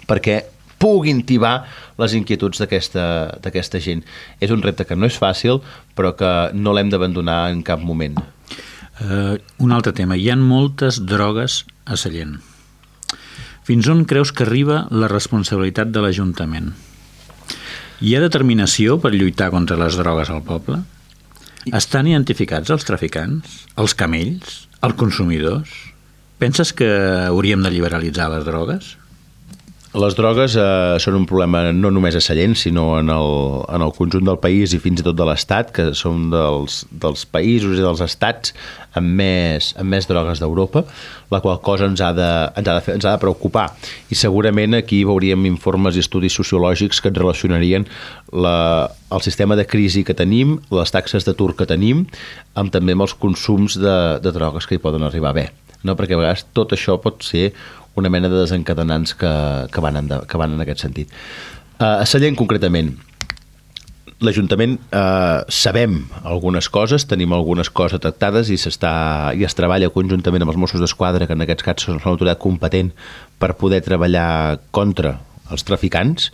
perquè puguin tibar les inquietuds d'aquesta gent. És un repte que no és fàcil, però que no l'hem d'abandonar en cap moment. Uh, un altre tema. Hi han moltes drogues a Sallent. Fins on creus que arriba la responsabilitat de l'Ajuntament? Hi ha determinació per lluitar contra les drogues al poble? Estan identificats els traficants, els camells, els consumidors? Penses que hauríem de liberalitzar les drogues? Les drogues eh, són un problema no només a Sallent, sinó en el, en el conjunt del país i fins i tot de l'Estat, que són dels, dels països i dels estats amb més, amb més drogues d'Europa, la qual cosa ens ha, de, ens, ha de fer, ens ha de preocupar. I segurament aquí veuríem informes i estudis sociològics que ens relacionarien la, el sistema de crisi que tenim, les taxes d'atur que tenim, amb també amb els consums de, de drogues que hi poden arribar a haver. No? Perquè a vegades tot això pot ser una mena de desencadenants que, que, van, en, que van en aquest sentit. Uh, a Sallent, concretament, l'Ajuntament eh, sabem algunes coses, tenim algunes coses detectades i, i es treballa conjuntament amb els Mossos d'Esquadra, que en aquests casos són l'autoritat competent per poder treballar contra els traficants,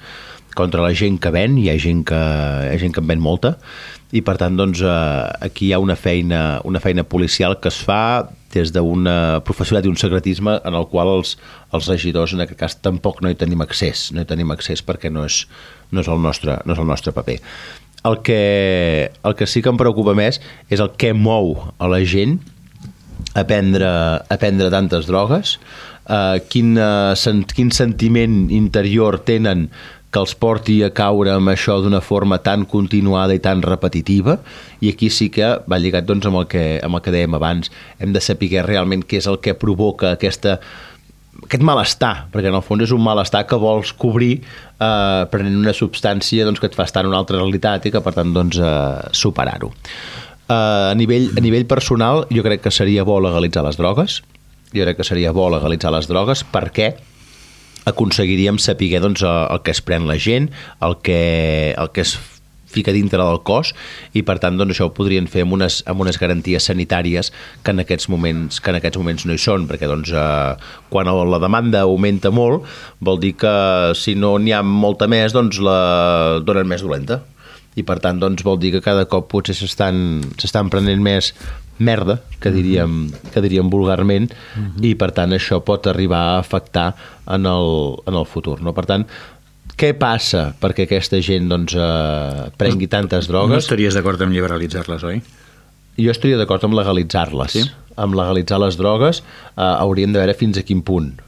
contra la gent que ven, hi ha gent que, hi ha gent que en ven molta, i per tant doncs, eh, aquí hi ha una feina, una feina policial que es fa des d'una professionalitat i un secretisme en el qual els, els regidors en aquest cas tampoc no hi tenim accés, no hi tenim accés perquè no és, no és, el, nostre, no és el nostre paper. El que, el que sí que em preocupa més és el que mou a la gent a prendre, a prendre tantes drogues, eh, quin, eh, quin sentiment interior tenen que els porti a caure amb això d'una forma tan continuada i tan repetitiva i aquí sí que va lligat doncs, amb, el que, amb el que dèiem abans. Hem de saber realment què és el que provoca aquesta aquest malestar, perquè en el fons és un malestar que vols cobrir eh, prenent una substància doncs, que et fa estar en una altra realitat i que per tant doncs, eh, superar-ho. Eh, a, nivell, a nivell personal jo crec que seria bo legalitzar les drogues, jo crec que seria bo legalitzar les drogues. Perquè aconseguiríem saber doncs, el que es pren la gent, el que, el que es fica dintre del cos i per tant doncs, això ho podrien fer amb unes, amb unes garanties sanitàries que en aquests moments, que en aquests moments no hi són perquè doncs, eh, quan la demanda augmenta molt vol dir que si no n'hi ha molta més doncs la donen més dolenta. I per tant doncs, vol dir que cada cop potser s'estan prenent més merda, que diríem, que diríem vulgarment, uh mhm. -huh. i per tant això pot arribar a afectar en el, en el futur. No? Per tant, què passa perquè aquesta gent doncs, eh, prengui tantes drogues? No estaries d'acord amb liberalitzar-les, oi? Jo estaria d'acord amb legalitzar-les. Sí? Amb legalitzar les drogues eh, hauríem de veure fins a quin punt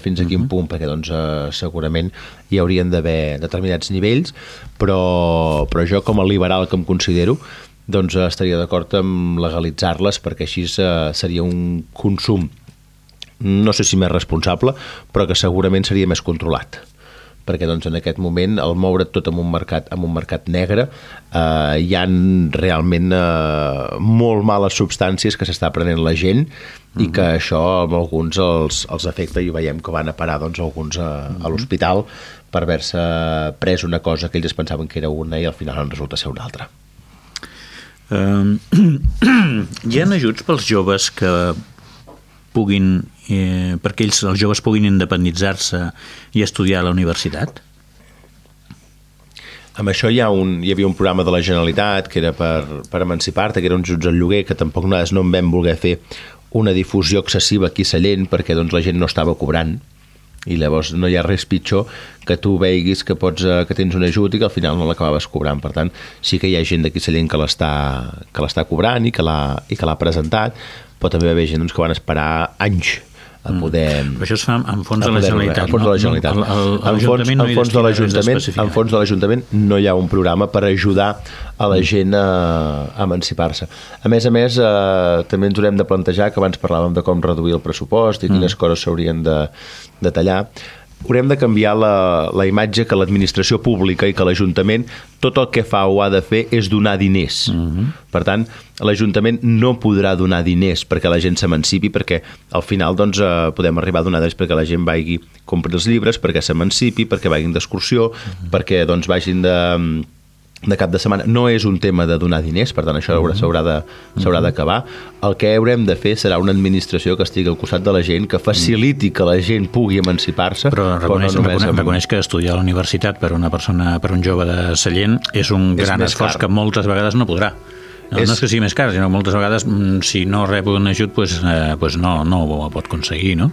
fins a quin uh mhm. -huh. punt, perquè doncs, eh, segurament hi haurien d'haver determinats nivells, però, però jo com a liberal que em considero, doncs eh, estaria d'acord amb legalitzar-les perquè així eh, seria un consum no sé si més responsable, però que segurament seria més controlat perquè doncs, en aquest moment el moure tot en un mercat, en un mercat negre eh, hi han realment eh, molt males substàncies que s'està prenent la gent mm -hmm. i que mhm. això amb alguns els, els afecta i veiem que van a parar doncs, alguns a, a mhm. l'hospital per haver-se pres una cosa que ells pensaven que era una i al final en resulta ser una altra. Hi ha ajuts pels joves que puguin, eh, perquè ells, els joves puguin independitzar-se i estudiar a la universitat? Amb això hi, ha un, hi havia un programa de la Generalitat que era per, per emancipar-te, que era un ajuts al lloguer, que tampoc nosaltres no en vam voler fer una difusió excessiva aquí a Sallent perquè doncs, la gent no estava cobrant i llavors no hi ha res pitjor que tu veiguis que, pots, eh, que tens un ajut i que al final no l'acabaves cobrant. Per tant, sí que hi ha gent d'aquí Sallent que l'està cobrant i que l'ha presentat, però també hi ha gent doncs, que van esperar anys a mm. poder... Mm. Però això es fa en fons de la Generalitat, en fons de la Generalitat. No? El, el, en fons, no en fons de l'Ajuntament en fons de l'Ajuntament no hi ha un programa per ajudar a la mm. gent a, a emancipar-se. A més a més, eh, també ens haurem de plantejar, que abans parlàvem de com reduir el pressupost i quines mm. coses s'haurien de, de tallar, haurem de canviar la, la imatge que l'administració pública i que l'Ajuntament tot el que fa o ha de fer és donar diners. Uh mhm. -huh. Per tant, l'Ajuntament no podrà donar diners perquè la gent s'emancipi, perquè al final doncs, eh, podem arribar a donar diners perquè la gent vagi compri els llibres, perquè s'emancipi, perquè vagin d'excursió, uh mhm. -huh. perquè doncs, vagin de de cap de setmana. No és un tema de donar diners, per tant això s'haurà de s'haurà d'acabar. El que haurem de fer serà una administració que estigui al costat de la gent, que faciliti que la gent pugui emancipar-se. Però reconeix, però no reconeix, amb... reconeix que estudiar a la universitat per una persona, per un jove de Sallent és un és gran esforç car. que moltes vegades no podrà. No, és... no és que sigui més car, sinó que moltes vegades mm, si no rep un ajut pues, eh, pues no, no ho pot aconseguir no?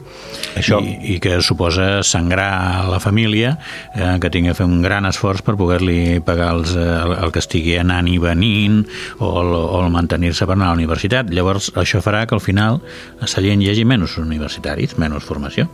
Això... I, i que suposa sangrar la família eh, que tingui que fer un gran esforç per poder-li pagar els, eh, el, el que estigui anant i venint o el, o el mantenir-se per anar a la universitat. Llavors això farà que al final a Sallent hi hagi menys universitaris, menys formació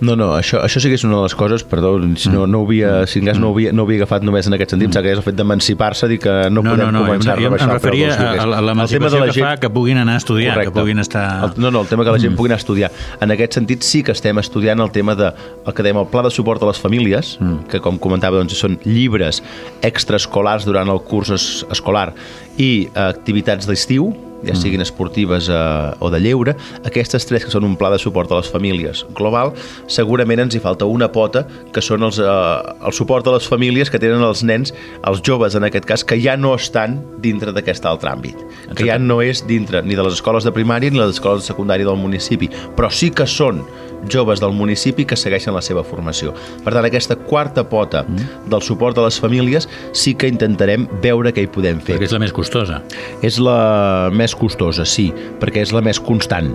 no, no, això, això sí que és una de les coses, perdó, si no, no ho havia, si en cas no ho havia, no ho havia agafat només en aquest sentit, mm. que és el fet d'emancipar-se, dir que no, no podem no, no, començar a rebaixar dels lloguers. A, a l'emancipació que gent... fa que puguin anar a estudiar, Correcte. que puguin estar... El, no, no, el tema que la gent mm. pugui anar a estudiar. En aquest sentit sí que estem estudiant el tema de, el que dèiem, el pla de suport a les famílies, mm. que com comentava, doncs, són llibres extraescolars durant el curs es, escolar i eh, activitats d'estiu, ja mm. siguin esportives eh, o de lleure, aquestes tres que són un pla de suport a les famílies global, segurament ens hi falta una pota que són els, eh, el suport a les famílies que tenen els nens, els joves en aquest cas, que ja no estan dintre d'aquest altre àmbit, que ja no és dintre ni de les escoles de primària ni de les escoles de secundària del municipi, però sí que són joves del municipi que segueixen la seva formació. Per tant, aquesta quarta pota mm. del suport a les famílies sí que intentarem veure què hi podem fer. Perquè és la més costosa. És la més costosa, sí, perquè és la més constant.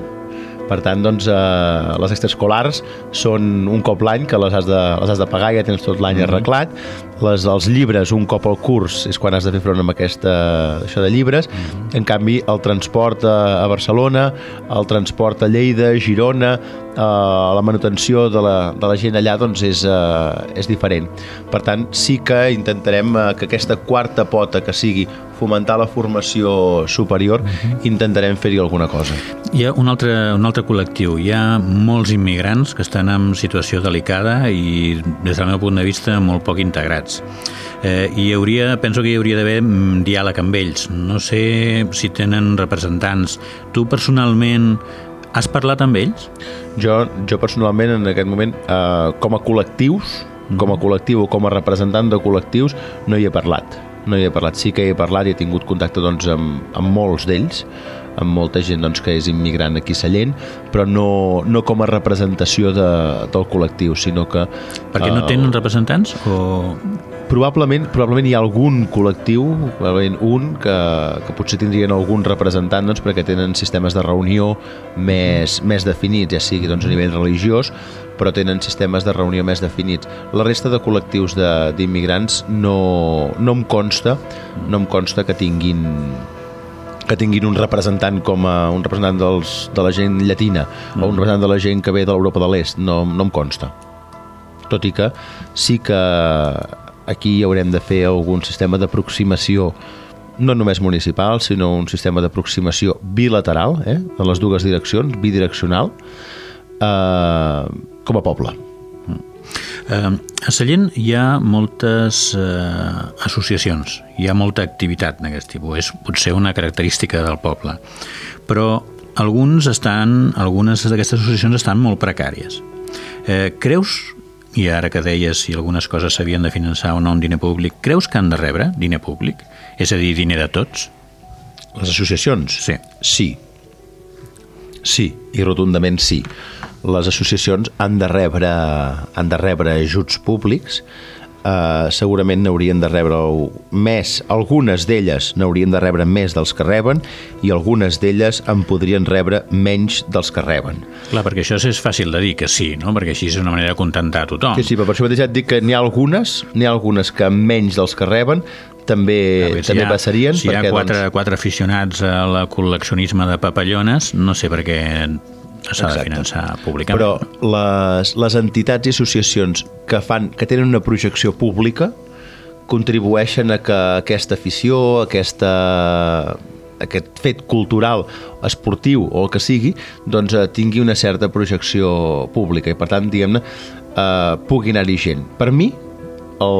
Per tant, doncs, eh, les extraescolars són un cop l'any que les has, de, les has de pagar, ja tens tot l'any mm -hmm. arreglat. Les dels llibres, un cop al curs, és quan has de fer front amb aquesta, això de llibres. Mm -hmm. En canvi, el transport a, a Barcelona, el transport a Lleida, Girona, eh, la manutenció de la, de la gent allà doncs és, eh, és diferent. Per tant, sí que intentarem eh, que aquesta quarta pota que sigui fomentar la formació superior, uh mhm. -huh. intentarem fer-hi alguna cosa. Hi ha un altre, un altre col·lectiu. Hi ha molts immigrants que estan en situació delicada i, des del meu punt de vista, molt poc integrats. Eh, i hauria, penso que hi hauria d'haver mm, diàleg amb ells. No sé si tenen representants. Tu personalment Has parlat amb ells? Jo, jo personalment en aquest moment, eh, com a col·lectius, mm. com a col·lectiu o com a representant de col·lectius, no hi he parlat. No hi he parlat. Sí que he parlat i he tingut contacte doncs, amb, amb molts d'ells, amb molta gent doncs, que és immigrant aquí a Sallent, però no, no com a representació de, del col·lectiu, sinó que... Perquè no tenen representants? O probablement, probablement hi ha algun col·lectiu, probablement un, que, que potser tindrien algun representant doncs, perquè tenen sistemes de reunió més, més definits, ja sigui doncs, a nivell religiós, però tenen sistemes de reunió més definits. La resta de col·lectius d'immigrants no, no em consta no em consta que tinguin que tinguin un representant com a un representant dels, de la gent llatina mm. o un representant de la gent que ve de l'Europa de l'Est, no, no em consta. Tot i que sí que aquí haurem de fer algun sistema d'aproximació no només municipal, sinó un sistema d'aproximació bilateral, eh, en les dues direccions, bidireccional, eh, com a poble. Eh, a Sallent hi ha moltes eh, associacions, hi ha molta activitat d'aquest tipus, és potser una característica del poble, però alguns estan, algunes d'aquestes associacions estan molt precàries. Eh, creus i ara que deies si algunes coses s'havien de finançar o no amb diner públic, creus que han de rebre diner públic? És a dir, diner de tots? Les associacions? Sí. Sí. Sí, i rotundament sí. Les associacions han de rebre, han de rebre ajuts públics eh, segurament n'haurien de rebre més, algunes d'elles n'haurien de rebre més dels que reben i algunes d'elles en podrien rebre menys dels que reben. Clar, perquè això és fàcil de dir que sí, no? perquè així és una manera de contentar tothom. Sí, sí, però per això mateix et dic que n'hi ha algunes, n'hi ha algunes que menys dels que reben també, Veure, també hi ha, passarien. Si hi ha perquè, quatre, doncs... quatre aficionats a la col·leccionisme de papallones, no sé per què s'ha de finançar públicament. Però les, les entitats i associacions que, fan, que tenen una projecció pública contribueixen a que aquesta afició, aquesta, aquest fet cultural, esportiu o el que sigui, doncs eh, tingui una certa projecció pública i per tant, diguem-ne, eh, pugui anar-hi gent. Per mi, el,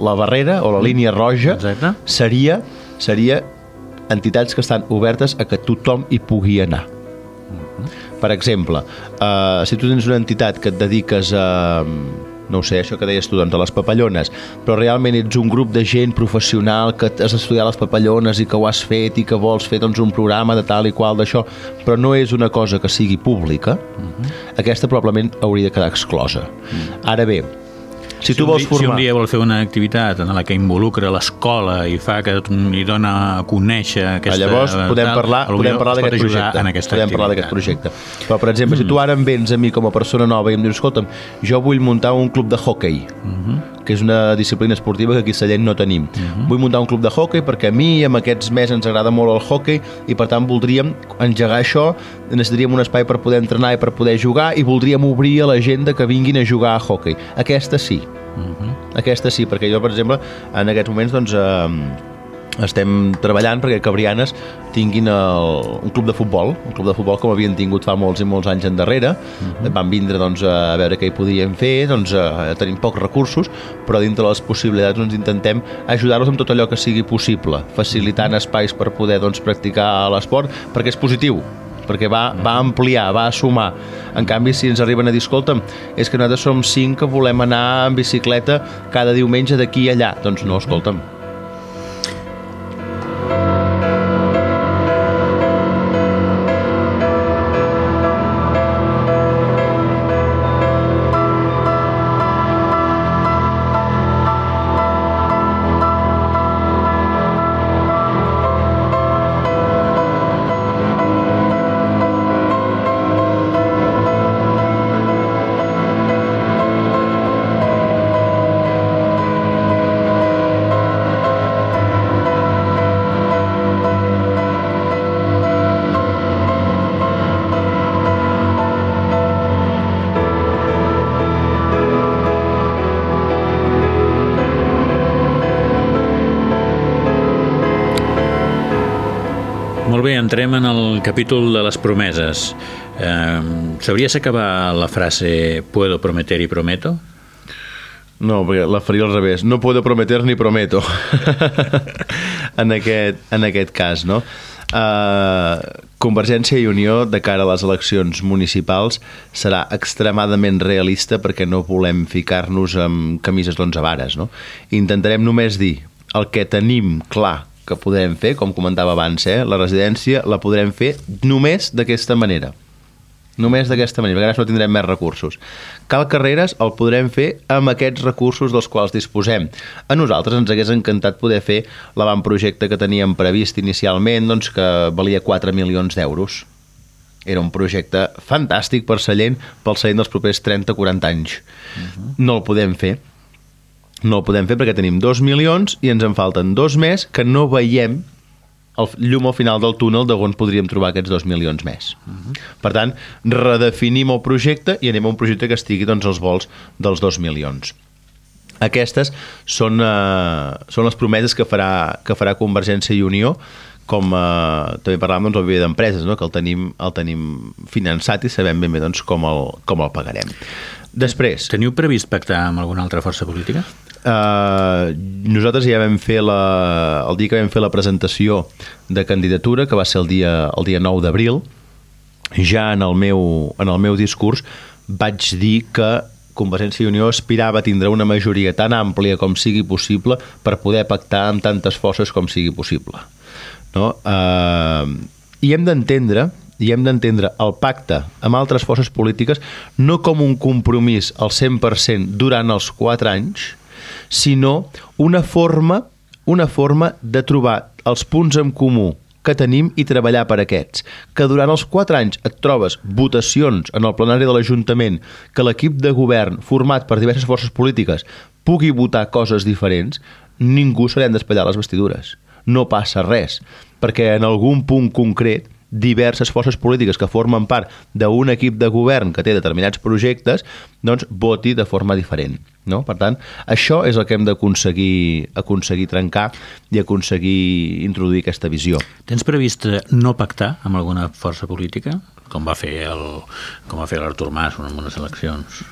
la barrera o la línia roja Exacte. seria, seria entitats que estan obertes a que tothom hi pugui anar. Per exemple, uh, si tu tens una entitat que et dediques a, no ho sé, això que deies tu, doncs a les papallones, però realment ets un grup de gent professional que has estudiat les papallones i que ho has fet i que vols fer doncs, un programa de tal i qual d'això, però no és una cosa que sigui pública, aquesta probablement hauria de quedar exclosa. Ara bé, si, tu un vols di- Si formar... un dia vol fer una activitat en la que involucra l'escola i fa que li dona a conèixer aquesta... Llavors podem tal, parlar, podem parlar d'aquest projecte. En aquesta podem parlar d'aquest projecte. Però, per exemple, si tu ara em vens a mi com a persona nova i em dius, escolta'm, jo vull muntar un club de hockey, que és una disciplina esportiva que aquí a Sallent no tenim. Vull muntar un club de hockey perquè a mi amb aquests mesos ens agrada molt el hockey i per tant voldríem engegar això, necessitaríem un espai per poder entrenar i per poder jugar i voldríem obrir a la gent que vinguin a jugar a hockey. Aquesta sí. Aquesta sí, perquè jo, per exemple, en aquests moments doncs, eh, estem treballant perquè Cabrianes tinguin el, un club de futbol, un club de futbol com havien tingut fa molts i molts anys endarrere. Van vindre doncs, a veure què hi podien fer, doncs, eh, tenim pocs recursos, però dintre les possibilitats doncs, intentem ajudar-los amb tot allò que sigui possible, facilitant espais per poder doncs, practicar l'esport, perquè és positiu, perquè va, va ampliar, va sumar. En canvi, si ens arriben a dir, escolta'm, és que nosaltres som cinc que volem anar en bicicleta cada diumenge d'aquí i allà. Doncs no, escolta'm. Capítol de les promeses. Eh, Sabries acabar la frase puedo prometer y prometo? No, perquè la faria al revés. No puedo prometer ni prometo. en, aquest, en aquest cas, no? Uh, Convergència i Unió, de cara a les eleccions municipals, serà extremadament realista perquè no volem ficar-nos amb camises d'onze vares, no? Intentarem només dir el que tenim clar que podrem fer, com comentava abans, eh? la residència la podrem fer només d'aquesta manera. Només d'aquesta manera, perquè ara no tindrem més recursos. Cal Carreres el podrem fer amb aquests recursos dels quals disposem. A nosaltres ens hagués encantat poder fer l'avantprojecte que teníem previst inicialment, doncs que valia 4 milions d'euros. Era un projecte fantàstic per Sallent pel Sallent dels propers 30-40 anys. No el podem fer. No el podem fer perquè tenim 2 milions i ens en falten dos més que no veiem el llum al final del túnel d'on podríem trobar aquests 2 milions més. Per tant, redefinim el projecte i anem a un projecte que estigui doncs, als vols dels 2 milions. Aquestes són, eh, són les promeses que farà, que farà Convergència i Unió com eh, també parlàvem doncs, d'empreses, no? que el tenim, el tenim finançat i sabem ben bé doncs, com, el, com el pagarem. Després, Teniu previst pactar amb alguna altra força política? Uh, nosaltres ja vam fer la, el dia que vam fer la presentació de candidatura, que va ser el dia, el dia 9 d'abril, ja en el, meu, en el meu discurs vaig dir que Convergència i Unió aspirava a tindre una majoria tan àmplia com sigui possible per poder pactar amb tantes forces com sigui possible. No? Uh, I hem d'entendre i hem d'entendre el pacte amb altres forces polítiques no com un compromís al 100% durant els 4 anys, sinó una forma, una forma de trobar els punts en comú que tenim i treballar per aquests. Que durant els quatre anys et trobes votacions en el plenari de l'Ajuntament, que l'equip de govern format per diverses forces polítiques pugui votar coses diferents, ningú se li han d'espatllar les vestidures. No passa res, perquè en algun punt concret diverses forces polítiques que formen part d'un equip de govern que té determinats projectes, doncs voti de forma diferent. No? Per tant, això és el que hem d'aconseguir aconseguir trencar i aconseguir introduir aquesta visió. Tens previst no pactar amb alguna força política, com va fer el, com va fer l'Artur Mas en unes eleccions?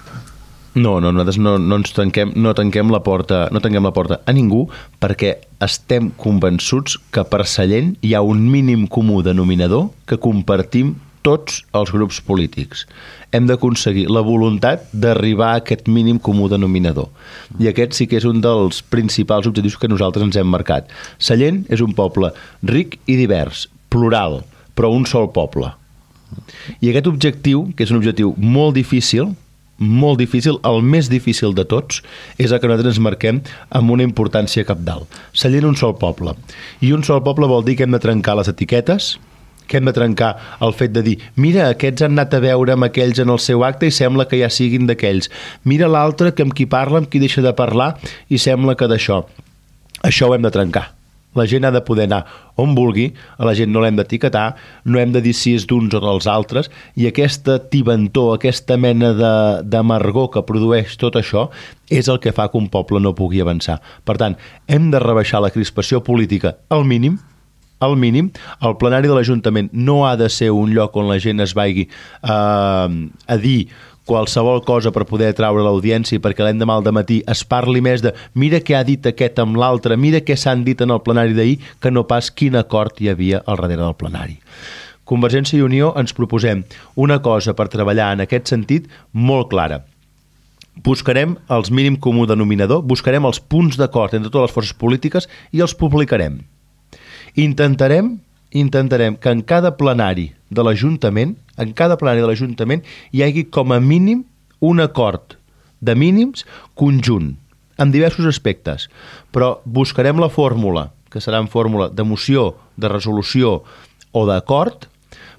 No, no, nosaltres no, no ens tanquem, no tanquem la porta, no tanquem la porta a ningú perquè estem convençuts que per Sallent hi ha un mínim comú denominador que compartim tots els grups polítics. Hem d'aconseguir la voluntat d'arribar a aquest mínim comú denominador. I aquest sí que és un dels principals objectius que nosaltres ens hem marcat. Sallent és un poble ric i divers, plural, però un sol poble. I aquest objectiu, que és un objectiu molt difícil, molt difícil, el més difícil de tots, és el que nosaltres ens marquem amb una importància capdalt. Sallent un sol poble. I un sol poble vol dir que hem de trencar les etiquetes, que hem de trencar el fet de dir mira, aquests han anat a veure amb aquells en el seu acte i sembla que ja siguin d'aquells. Mira l'altre que amb qui parla, amb qui deixa de parlar i sembla que d'això. Això ho hem de trencar la gent ha de poder anar on vulgui, a la gent no l'hem d'etiquetar, no hem de dir si és d'uns o dels altres, i aquesta tibentor, aquesta mena d'amargor que produeix tot això, és el que fa que un poble no pugui avançar. Per tant, hem de rebaixar la crispació política al mínim, al mínim, el plenari de l'Ajuntament no ha de ser un lloc on la gent es vagi eh, a dir qualsevol cosa per poder atraure l'audiència i perquè l'endemà al matí es parli més de mira què ha dit aquest amb l'altre, mira què s'han dit en el plenari d'ahir, que no pas quin acord hi havia al darrere del plenari. Convergència i Unió ens proposem una cosa per treballar en aquest sentit molt clara. Buscarem els mínim comú denominador, buscarem els punts d'acord entre totes les forces polítiques i els publicarem. Intentarem intentarem que en cada plenari de l'Ajuntament, en cada plenari de l'Ajuntament, hi hagi com a mínim un acord de mínims conjunt, en diversos aspectes, però buscarem la fórmula, que serà en fórmula de moció, de resolució o d'acord,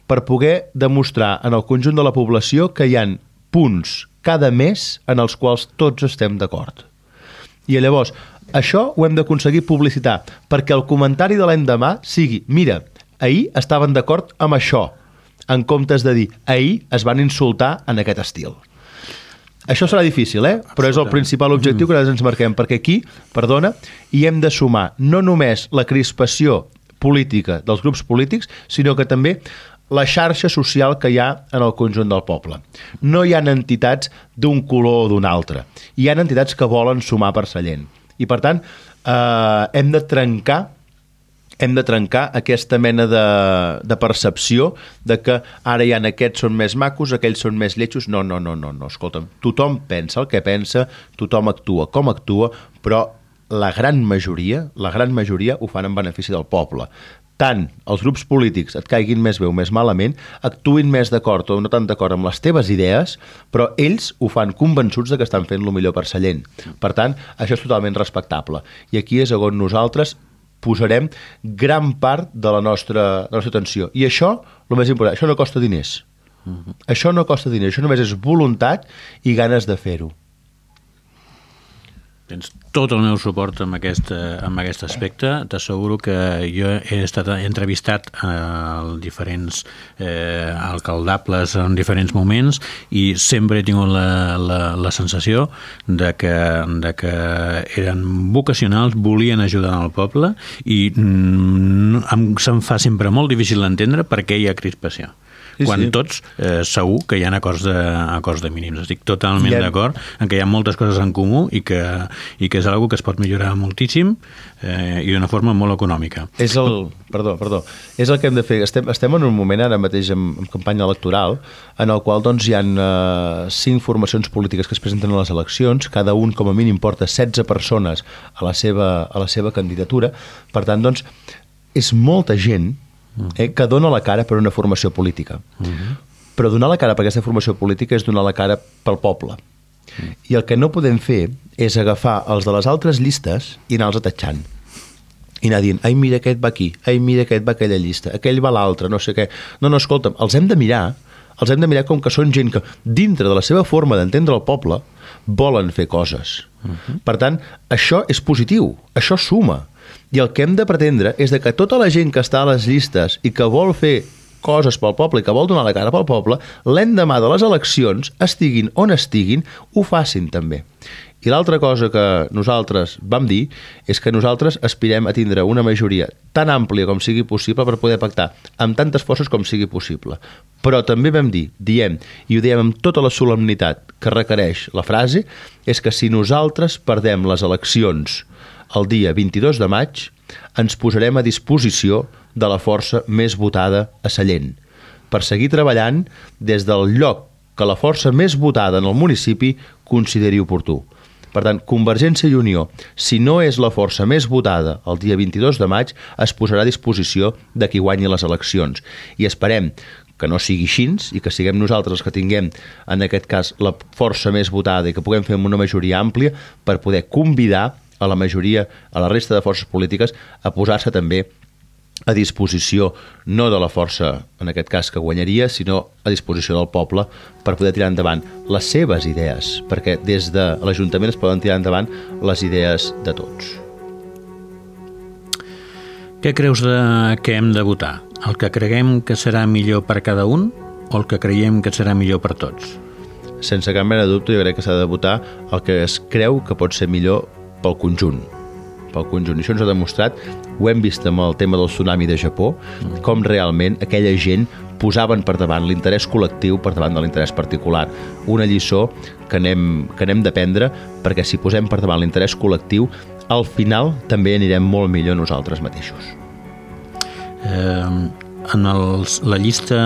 per poder demostrar en el conjunt de la població que hi han punts cada mes en els quals tots estem d'acord. I llavors, això ho hem d'aconseguir publicitar, perquè el comentari de l'endemà sigui, mira, ahir estaven d'acord amb això, en comptes de dir ahir es van insultar en aquest estil. Això serà difícil, eh? però és el principal objectiu que nosaltres ens marquem, perquè aquí, perdona, hi hem de sumar no només la crispació política dels grups polítics, sinó que també la xarxa social que hi ha en el conjunt del poble. No hi ha entitats d'un color o d'un altre. Hi ha entitats que volen sumar per Sallent. I, per tant, eh, hem de trencar hem de trencar aquesta mena de, de percepció de que ara hi ha aquests són més macos, aquells són més lletjos. No, no, no, no, no. escolta'm, tothom pensa el que pensa, tothom actua com actua, però la gran majoria, la gran majoria ho fan en benefici del poble tant els grups polítics et caiguin més bé o més malament, actuïn més d'acord o no tan d'acord amb les teves idees, però ells ho fan convençuts de que estan fent el millor per Sallent. Per tant, això és totalment respectable. I aquí és on nosaltres posarem gran part de la nostra, de la nostra atenció. I això, el més important, això no costa diners. Uh -huh. Això no costa diners, això només és voluntat i ganes de fer-ho. Tens tot el meu suport amb aquest, amb aquest aspecte. T'asseguro que jo he estat entrevistat a diferents eh, alcaldables en diferents moments i sempre he tingut la, la, la sensació de que, de que eren vocacionals, volien ajudar al poble i mm, em, se'm fa sempre molt difícil d'entendre per què hi ha crispació sí, quan sí. tots eh, segur que hi ha acords de, acords de mínims. Estic totalment ha... d'acord en que hi ha moltes coses en comú i que, i que és una que es pot millorar moltíssim eh, i d'una forma molt econòmica. És el... Perdó, perdó. És el que hem de fer. Estem, estem en un moment ara mateix en, en campanya electoral en el qual doncs, hi ha eh, cinc formacions polítiques que es presenten a les eleccions, cada un com a mínim porta 16 persones a la seva, a la seva candidatura. Per tant, doncs, és molta gent eh, que dona la cara per una formació política. Uh -huh. Però donar la cara per aquesta formació política és donar la cara pel poble. I el que no podem fer és agafar els de les altres llistes i anar-los atatxant i anar dient, ai, mira, aquest va aquí, ai, mira, aquest va a aquella llista, aquell va a l'altra, no sé què. No, no, escolta'm, els hem de mirar, els hem de mirar com que són gent que, dintre de la seva forma d'entendre el poble, volen fer coses. Uh -huh. Per tant, això és positiu, això suma. I el que hem de pretendre és de que tota la gent que està a les llistes i que vol fer coses pel poble i que vol donar la cara pel poble, l'endemà de les eleccions, estiguin on estiguin, ho facin també. I l'altra cosa que nosaltres vam dir és que nosaltres aspirem a tindre una majoria tan àmplia com sigui possible per poder pactar amb tantes forces com sigui possible. Però també vam dir, diem, i ho diem amb tota la solemnitat que requereix la frase, és que si nosaltres perdem les eleccions el dia 22 de maig, ens posarem a disposició de la força més votada a Sallent per seguir treballant des del lloc que la força més votada en el municipi consideri oportú. Per tant, Convergència i Unió, si no és la força més votada el dia 22 de maig, es posarà a disposició de qui guanyi les eleccions. I esperem que no sigui així i que siguem nosaltres els que tinguem, en aquest cas, la força més votada i que puguem fer una majoria àmplia per poder convidar a la majoria, a la resta de forces polítiques, a posar-se també a disposició no de la força, en aquest cas, que guanyaria, sinó a disposició del poble per poder tirar endavant les seves idees, perquè des de l'Ajuntament es poden tirar endavant les idees de tots. Què creus de què hem de votar? El que creguem que serà millor per cada un o el que creiem que serà millor per tots? Sense cap mena de dubte, jo crec que s'ha de votar el que es creu que pot ser millor pel conjunt pel conjunt. Això ens ha demostrat, ho hem vist amb el tema del tsunami de Japó, com realment aquella gent posaven per davant l'interès col·lectiu per davant de l'interès particular. Una lliçó que anem, que anem d'aprendre perquè si posem per davant l'interès col·lectiu, al final també anirem molt millor nosaltres mateixos. Eh, en els, la llista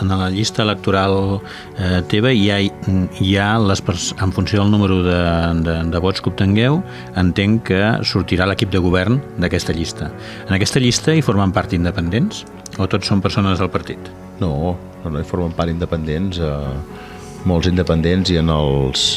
en la llista electoral eh, teva hi ha, hi ha les, en funció del número de, de, de vots que obtengueu entenc que sortirà l'equip de govern d'aquesta llista en aquesta llista hi formen part independents o tots són persones del partit? No, no hi formen part independents eh, molts independents i en els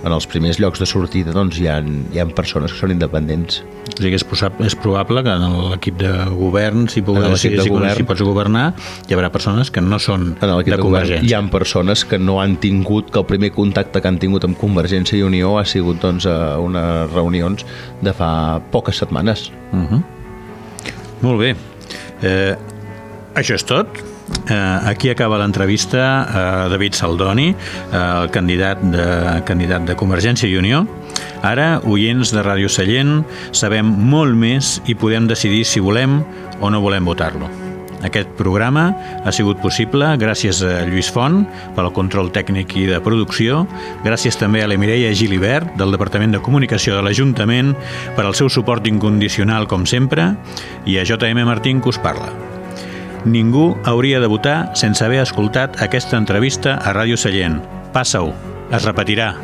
en els primers llocs de sortida doncs, hi, ha, hi ha persones que són independents. O sigui és, és probable que en l'equip de govern, si, puc, si, de si, govern, si pots governar, hi haurà persones que no són en de, de Convergència. Hi ha persones que no han tingut, que el primer contacte que han tingut amb Convergència i Unió ha sigut doncs, a unes reunions de fa poques setmanes. Uh -huh. Molt bé. Eh, això és tot. Eh, aquí acaba l'entrevista a David Saldoni, eh, el candidat de, candidat de Convergència i Unió. Ara, oients de Ràdio Sallent, sabem molt més i podem decidir si volem o no volem votar-lo. Aquest programa ha sigut possible gràcies a Lluís Font pel control tècnic i de producció, gràcies també a la Mireia Gilibert del Departament de Comunicació de l'Ajuntament per al seu suport incondicional com sempre i a JM Martín que us parla. Ningú hauria de votar sense haver escoltat aquesta entrevista a Ràdio Sallent. Passa-ho, es repetirà.